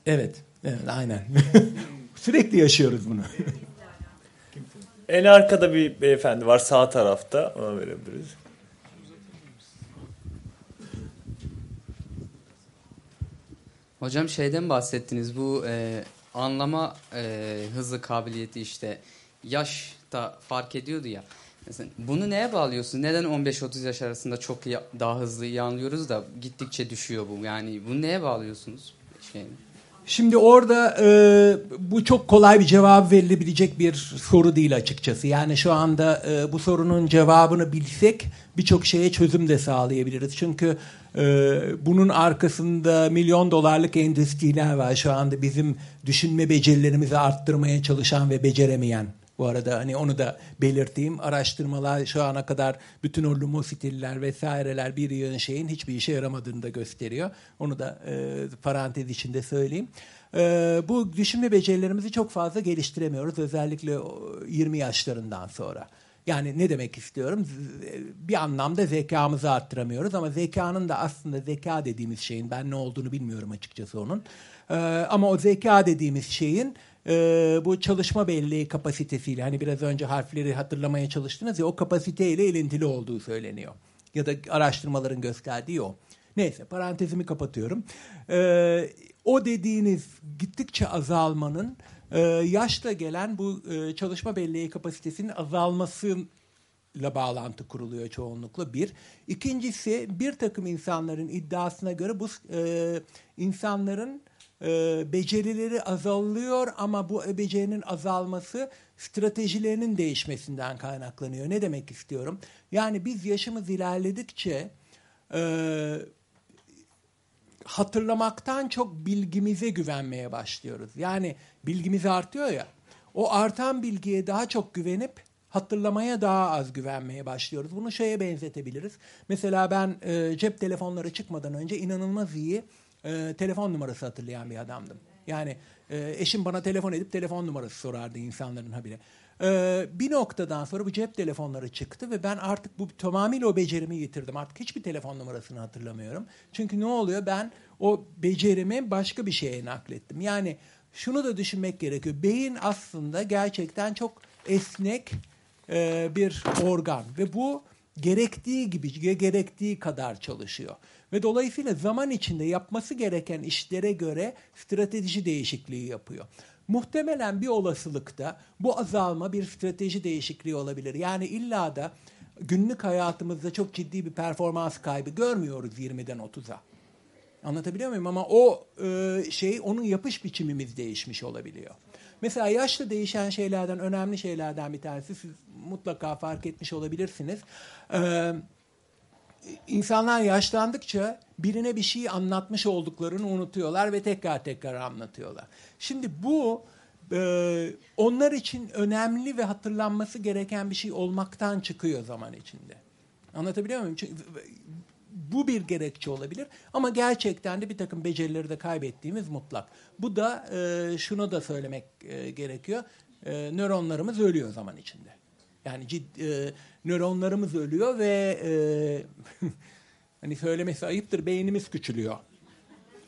Evet. Evet aynen. Sürekli yaşıyoruz bunu. en arkada bir beyefendi var sağ tarafta. Ona verebiliriz. Hocam şeyden bahsettiniz bu e, anlama e, hızlı kabiliyeti işte yaş da fark ediyordu ya. Mesela bunu neye bağlıyorsun? Neden 15-30 yaş arasında çok daha hızlı iyi anlıyoruz da gittikçe düşüyor bu? Yani bunu neye bağlıyorsunuz? Şeyini? Şimdi orada e, bu çok kolay bir cevap verilebilecek bir soru değil açıkçası. Yani şu anda e, bu sorunun cevabını bilsek birçok şeye çözüm de sağlayabiliriz. Çünkü e, bunun arkasında milyon dolarlık endüstriler var şu anda bizim düşünme becerilerimizi arttırmaya çalışan ve beceremeyen. Bu arada hani onu da belirteyim. Araştırmalar şu ana kadar bütün o lumositiller vesaireler bir yığın şeyin hiçbir işe yaramadığını da gösteriyor. Onu da e, parantez içinde söyleyeyim. E, bu düşünme becerilerimizi çok fazla geliştiremiyoruz. Özellikle 20 yaşlarından sonra. Yani ne demek istiyorum? Bir anlamda zekamızı arttıramıyoruz ama zekanın da aslında zeka dediğimiz şeyin ben ne olduğunu bilmiyorum açıkçası onun. Ee, ama o zeka dediğimiz şeyin e, bu çalışma belleği kapasitesiyle hani biraz önce harfleri hatırlamaya çalıştınız ya o kapasiteyle ilintili olduğu söyleniyor. Ya da araştırmaların gösterdiği o. Neyse parantezimi kapatıyorum. Ee, o dediğiniz gittikçe azalmanın e, yaşla gelen bu e, çalışma belleği kapasitesinin azalmasıyla bağlantı kuruluyor çoğunlukla bir. İkincisi bir takım insanların iddiasına göre bu e, insanların e, becerileri azalıyor ama bu becerinin azalması stratejilerinin değişmesinden kaynaklanıyor. Ne demek istiyorum? Yani biz yaşımız ilerledikçe e, hatırlamaktan çok bilgimize güvenmeye başlıyoruz. Yani bilgimiz artıyor ya. O artan bilgiye daha çok güvenip hatırlamaya daha az güvenmeye başlıyoruz. Bunu şeye benzetebiliriz. Mesela ben e, cep telefonları çıkmadan önce inanılmaz iyi e, telefon numarası hatırlayan bir adamdım. Yani e, eşim bana telefon edip telefon numarası sorardı insanların habire. E, bir noktadan sonra bu cep telefonları çıktı ve ben artık bu tamamıyla o becerimi yitirdim. Artık hiçbir telefon numarasını hatırlamıyorum. Çünkü ne oluyor? Ben o becerimi başka bir şeye naklettim. Yani şunu da düşünmek gerekiyor. Beyin aslında gerçekten çok esnek e, bir organ ve bu gerektiği gibi gerektiği kadar çalışıyor. Ve dolayısıyla zaman içinde yapması gereken işlere göre strateji değişikliği yapıyor. Muhtemelen bir olasılıkta bu azalma bir strateji değişikliği olabilir. Yani illa da günlük hayatımızda çok ciddi bir performans kaybı görmüyoruz 20'den 30'a. Anlatabiliyor muyum? Ama o e, şey onun yapış biçimimiz değişmiş olabiliyor. Mesela yaşla değişen şeylerden önemli şeylerden bir tanesi siz mutlaka fark etmiş olabilirsiniz. Ee, insanlar yaşlandıkça birine bir şey anlatmış olduklarını unutuyorlar ve tekrar tekrar anlatıyorlar. Şimdi bu e, onlar için önemli ve hatırlanması gereken bir şey olmaktan çıkıyor zaman içinde. Anlatabiliyor muyum? Çünkü bu bir gerekçe olabilir ama gerçekten de bir takım becerileri de kaybettiğimiz mutlak. Bu da e, şunu da söylemek e, gerekiyor. E, nöronlarımız ölüyor zaman içinde. Yani ciddi, e, nöronlarımız ölüyor ve e, hani söylemesi ayıptır beynimiz küçülüyor.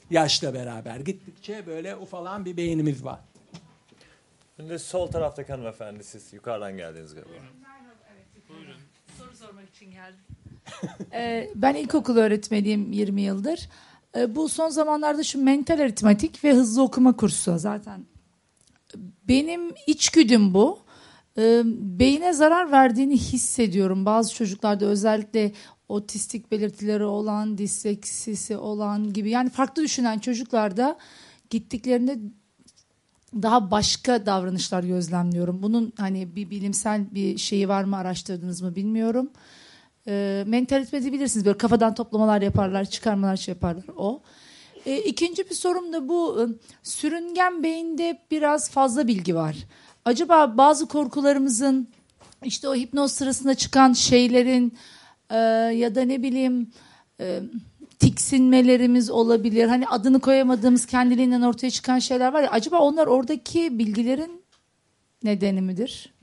Yaşla beraber gittikçe böyle ufalan bir beynimiz var. Şimdi sol taraftaki hanımefendi siz yukarıdan geldiniz galiba. Soru sormak için geldim. Ee, ben ilkokul öğretmeniyim 20 yıldır. Ee, bu son zamanlarda şu mental aritmatik ve hızlı okuma kursu zaten. Benim içgüdüm bu. Ee, beyne zarar verdiğini hissediyorum. Bazı çocuklarda özellikle otistik belirtileri olan, disleksisi olan gibi yani farklı düşünen çocuklarda gittiklerinde daha başka davranışlar gözlemliyorum. Bunun hani bir bilimsel bir şeyi var mı araştırdınız mı bilmiyorum. E, mentaliteti bilirsiniz böyle kafadan toplamalar yaparlar, çıkarmalar şey yaparlar o. E, ikinci bir sorum da bu e, sürüngen beyinde biraz fazla bilgi var. Acaba bazı korkularımızın işte o hipnoz sırasında çıkan şeylerin e, ya da ne bileyim e, tiksinmelerimiz olabilir. Hani adını koyamadığımız kendiliğinden ortaya çıkan şeyler var ya acaba onlar oradaki bilgilerin nedeni midir?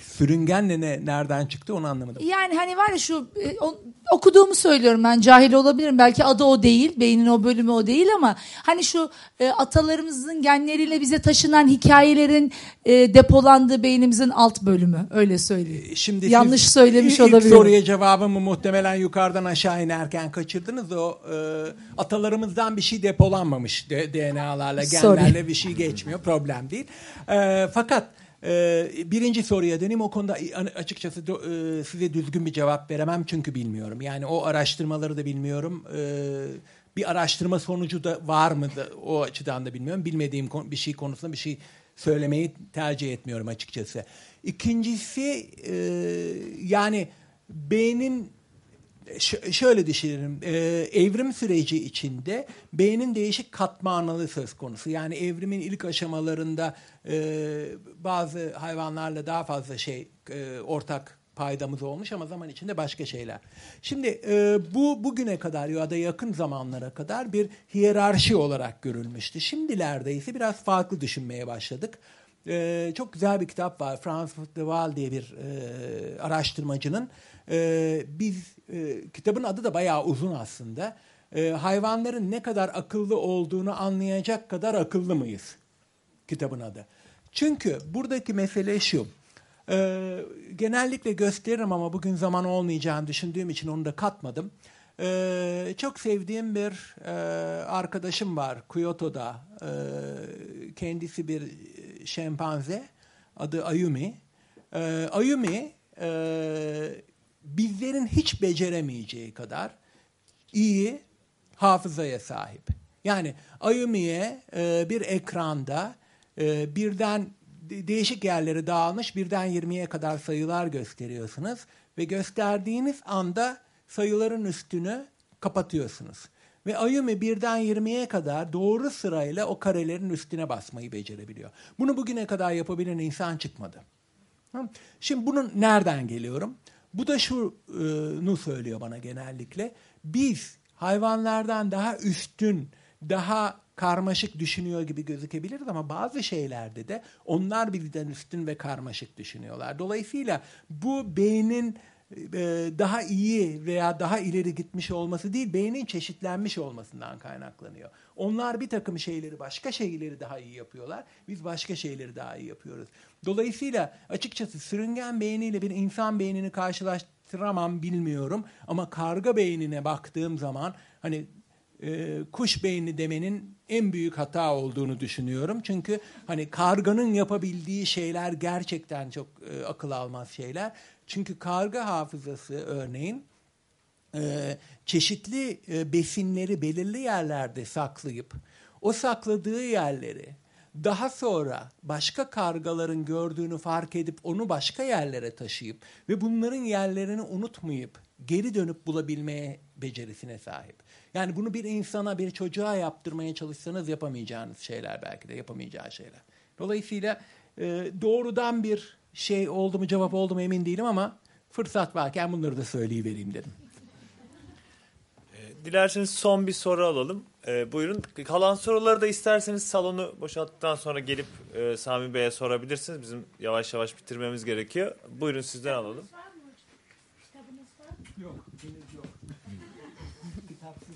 Sürüngenle ne, nereden çıktı onu anlamadım. Yani hani var ya şu e, o- okuduğumu söylüyorum ben cahil olabilirim. Belki adı o değil, beynin o bölümü o değil ama hani şu e, atalarımızın genleriyle bize taşınan hikayelerin e, depolandığı beynimizin alt bölümü öyle söyleyeyim. Şimdi Yanlış siz söylemiş ilk- ilk olabilirim. soruya cevabımı muhtemelen yukarıdan aşağı inerken kaçırdınız. O e, atalarımızdan bir şey depolanmamış de, DNA'larla, Sorry. genlerle bir şey geçmiyor. Problem değil. E, fakat e, birinci soruya döneyim. O konuda açıkçası do- e, size düzgün bir cevap veremem çünkü bilmiyorum. Yani o araştırmaları da bilmiyorum. E, bir araştırma sonucu da var mı o açıdan da bilmiyorum. Bilmediğim bir şey konusunda bir şey söylemeyi tercih etmiyorum açıkçası. İkincisi e, yani beynin ş- şöyle düşünelim e, evrim süreci içinde beynin değişik katmanları söz konusu. Yani evrimin ilk aşamalarında e, bazı hayvanlarla daha fazla şey e, ortak paydamız olmuş ama zaman içinde başka şeyler. Şimdi e, bu bugüne kadar ya da yakın zamanlara kadar bir hiyerarşi olarak görülmüştü. Şimdilerde ise biraz farklı düşünmeye başladık. E, çok güzel bir kitap var. Francis de Waal diye bir e, araştırmacının. E, biz e, kitabın adı da bayağı uzun aslında. E, hayvanların ne kadar akıllı olduğunu anlayacak kadar akıllı mıyız? Kitabın adı. Çünkü buradaki mesele şu. Ee, genellikle gösteririm ama bugün zaman olmayacağını düşündüğüm için onu da katmadım. Ee, çok sevdiğim bir e, arkadaşım var Kyoto'da. Ee, kendisi bir e, şempanze. Adı Ayumi. Ee, Ayumi e, bizlerin hiç beceremeyeceği kadar iyi hafızaya sahip. Yani Ayumi'ye e, bir ekranda e, birden de- değişik yerlere dağılmış birden 20'ye kadar sayılar gösteriyorsunuz ve gösterdiğiniz anda sayıların üstünü kapatıyorsunuz. Ve Ayumi birden 20'ye kadar doğru sırayla o karelerin üstüne basmayı becerebiliyor. Bunu bugüne kadar yapabilen insan çıkmadı. Şimdi bunun nereden geliyorum? Bu da şunu söylüyor bana genellikle. Biz hayvanlardan daha üstün, daha karmaşık düşünüyor gibi gözükebiliriz ama bazı şeylerde de onlar bizden üstün ve karmaşık düşünüyorlar. Dolayısıyla bu beynin e, daha iyi veya daha ileri gitmiş olması değil, beynin çeşitlenmiş olmasından kaynaklanıyor. Onlar bir takım şeyleri, başka şeyleri daha iyi yapıyorlar. Biz başka şeyleri daha iyi yapıyoruz. Dolayısıyla açıkçası sürüngen beyniyle bir insan beynini karşılaştıramam bilmiyorum. Ama karga beynine baktığım zaman hani e, kuş beyni demenin en büyük hata olduğunu düşünüyorum. Çünkü hani karganın yapabildiği şeyler gerçekten çok e, akıl almaz şeyler. Çünkü karga hafızası örneğin e, çeşitli e, besinleri belirli yerlerde saklayıp o sakladığı yerleri daha sonra başka kargaların gördüğünü fark edip onu başka yerlere taşıyıp ve bunların yerlerini unutmayıp geri dönüp bulabilmeye becerisine sahip. Yani bunu bir insana, bir çocuğa yaptırmaya çalışsanız yapamayacağınız şeyler belki de yapamayacağı şeyler. Dolayısıyla e, doğrudan bir şey oldu mu cevap oldu mu emin değilim ama fırsat varken bunları da söyleyivereyim dedim. Dilerseniz son bir soru alalım. Ee, buyurun. Kalan soruları da isterseniz salonu boşalttıktan sonra gelip e, Sami Bey'e sorabilirsiniz. Bizim yavaş yavaş bitirmemiz gerekiyor. Buyurun sizden alalım. Kitabınız var mı? Yok, henüz yok. Kitapsız.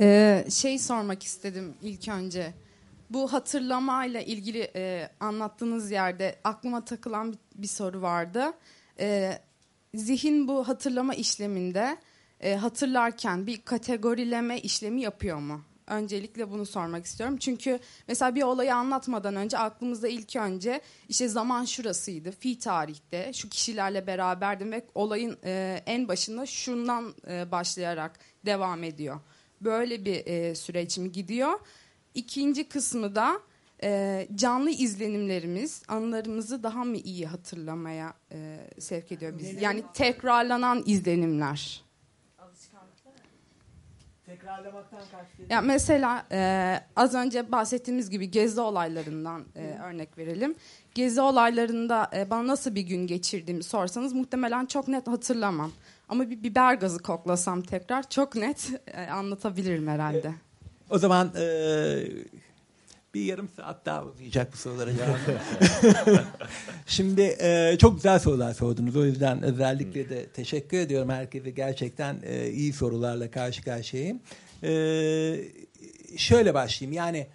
Ee, şey sormak istedim ilk önce. Bu hatırlamayla ilgili e, anlattığınız yerde aklıma takılan bir, bir soru vardı. Ee, zihin bu hatırlama işleminde e, hatırlarken bir kategorileme işlemi yapıyor mu? Öncelikle bunu sormak istiyorum. Çünkü mesela bir olayı anlatmadan önce aklımızda ilk önce işte zaman şurasıydı, fi tarihte, şu kişilerle beraberdim ve olayın e, en başında şundan e, başlayarak devam ediyor. Böyle bir e, süreç mi gidiyor? İkinci kısmı da e, canlı izlenimlerimiz anılarımızı daha mı iyi hatırlamaya e, sevk ediyor bizi? Yani tekrarlanan izlenimler. Tekrarlamaktan kastediyorum. Ya mesela e, az önce bahsettiğimiz gibi gezi olaylarından e, örnek verelim. Gezi olaylarında e, bana nasıl bir gün geçirdiğimi sorsanız muhtemelen çok net hatırlamam. Ama bir biber gazı koklasam tekrar çok net e, anlatabilirim herhalde. O zaman e, bir yarım saat daha uzayacak bu sorulara cevap. Şimdi e, çok güzel sorular sordunuz. O yüzden özellikle de teşekkür ediyorum herkese. Gerçekten e, iyi sorularla karşı karşıyayım. E, şöyle başlayayım. Yani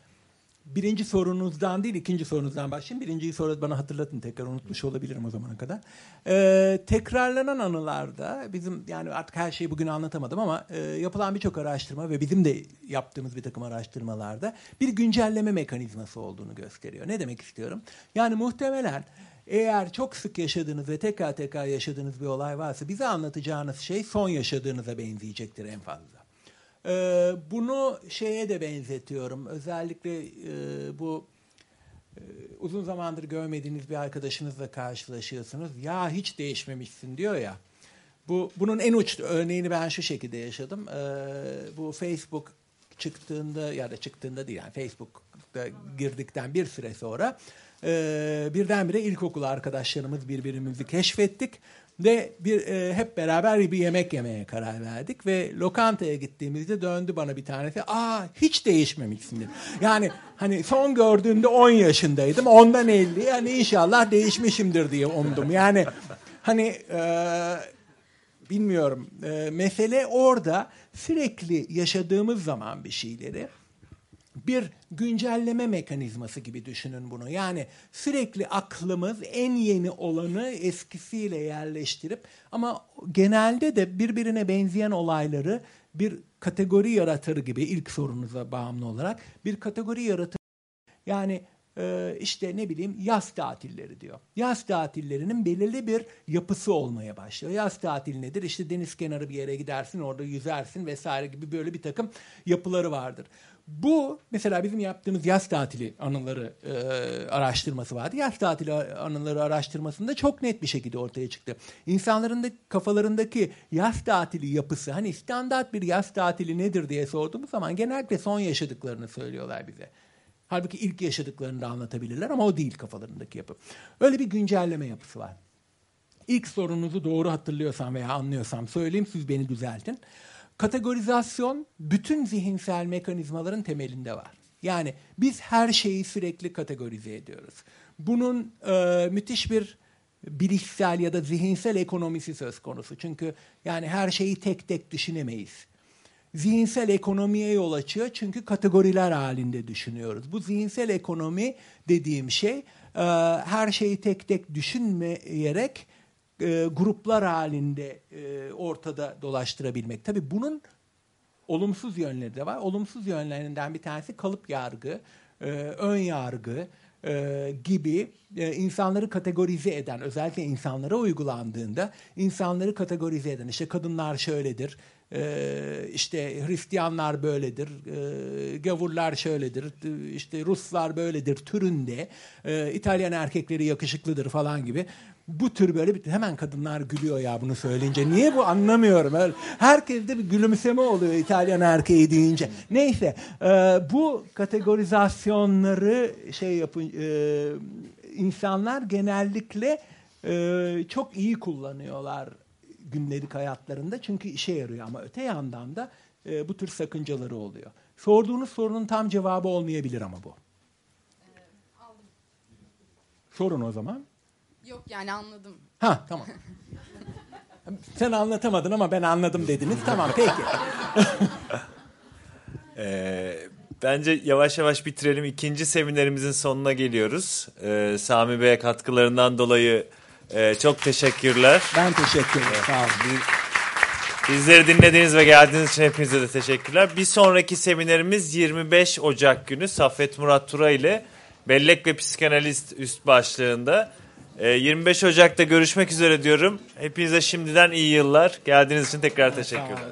birinci sorunuzdan değil ikinci sorunuzdan başlayayım. Birinciyi sonra bana hatırlatın tekrar unutmuş olabilirim o zamana kadar. Ee, tekrarlanan anılarda bizim yani artık her şeyi bugün anlatamadım ama e, yapılan birçok araştırma ve bizim de yaptığımız bir takım araştırmalarda bir güncelleme mekanizması olduğunu gösteriyor. Ne demek istiyorum? Yani muhtemelen eğer çok sık yaşadığınız ve tekrar tekrar yaşadığınız bir olay varsa bize anlatacağınız şey son yaşadığınıza benzeyecektir en fazla. Ee, bunu şeye de benzetiyorum. Özellikle e, bu e, uzun zamandır görmediğiniz bir arkadaşınızla karşılaşıyorsunuz. Ya hiç değişmemişsin diyor ya. Bu bunun en uç örneğini ben şu şekilde yaşadım. Ee, bu Facebook çıktığında ya da çıktığında değil yani Facebook'ta girdikten bir süre sonra e, birdenbire ilkokul arkadaşlarımız birbirimizi keşfettik ve bir e, hep beraber bir yemek yemeye karar verdik ve lokantaya gittiğimizde döndü bana bir tanesi. Aa hiç değişmemişsin dedi. Yani hani son gördüğümde 10 yaşındaydım. Ondan 50 yani inşallah değişmişimdir diye umdum. Yani hani e, bilmiyorum. E, mesele orada sürekli yaşadığımız zaman bir şeyleri bir güncelleme mekanizması gibi düşünün bunu. Yani sürekli aklımız en yeni olanı eskisiyle yerleştirip ama genelde de birbirine benzeyen olayları bir kategori yaratır gibi ilk sorunuza bağımlı olarak bir kategori yaratır. Yani e, işte ne bileyim yaz tatilleri diyor. Yaz tatillerinin belirli bir yapısı olmaya başlıyor. Yaz tatili nedir? İşte deniz kenarı bir yere gidersin, orada yüzersin vesaire gibi böyle bir takım yapıları vardır. Bu mesela bizim yaptığımız yaz tatili anıları e, araştırması vardı. Yaz tatili anıları araştırmasında çok net bir şekilde ortaya çıktı. İnsanların da kafalarındaki yaz tatili yapısı hani standart bir yaz tatili nedir diye sorduğumuz zaman genellikle son yaşadıklarını söylüyorlar bize. Halbuki ilk yaşadıklarını da anlatabilirler ama o değil kafalarındaki yapı. Öyle bir güncelleme yapısı var. İlk sorunuzu doğru hatırlıyorsam veya anlıyorsam söyleyeyim siz beni düzeltin. Kategorizasyon bütün zihinsel mekanizmaların temelinde var. Yani biz her şeyi sürekli kategorize ediyoruz. Bunun e, müthiş bir bilişsel ya da zihinsel ekonomisi söz konusu. Çünkü yani her şeyi tek tek düşünemeyiz. Zihinsel ekonomiye yol açıyor çünkü kategoriler halinde düşünüyoruz. Bu zihinsel ekonomi dediğim şey e, her şeyi tek tek düşünmeyerek e, gruplar halinde e, ortada dolaştırabilmek. Tabii bunun olumsuz yönleri de var. Olumsuz yönlerinden bir tanesi kalıp yargı, e, ön yargı e, gibi e, insanları kategorize eden, özellikle insanlara uygulandığında insanları kategorize eden, işte kadınlar şöyledir, e, işte Hristiyanlar böyledir, e, gavurlar şöyledir, işte Ruslar böyledir türünde, e, İtalyan erkekleri yakışıklıdır falan gibi bu tür böyle bir, hemen kadınlar gülüyor ya bunu söyleyince. Niye bu anlamıyorum. Öyle, herkeste bir gülümseme oluyor İtalyan erkeği deyince. Neyse e, bu kategorizasyonları şey yapın e, insanlar genellikle e, çok iyi kullanıyorlar günlük hayatlarında çünkü işe yarıyor ama öte yandan da e, bu tür sakıncaları oluyor. Sorduğunuz sorunun tam cevabı olmayabilir ama bu. Sorun o zaman. Yok yani anladım. Ha tamam. Sen anlatamadın ama ben anladım dediniz. Tamam peki. Ee, bence yavaş yavaş bitirelim. İkinci seminerimizin sonuna geliyoruz. Ee, Sami Bey'e katkılarından dolayı e, çok teşekkürler. Ben teşekkür ederim. Sağ olun. Biz- Bizleri dinlediğiniz ve geldiğiniz için hepinize de teşekkürler. Bir sonraki seminerimiz 25 Ocak günü Saffet Murat Tura ile Bellek ve Psikanalist üst başlığında. Ee, 25 Ocak'ta görüşmek üzere diyorum. Hepinize şimdiden iyi yıllar. Geldiğiniz için tekrar teşekkürler.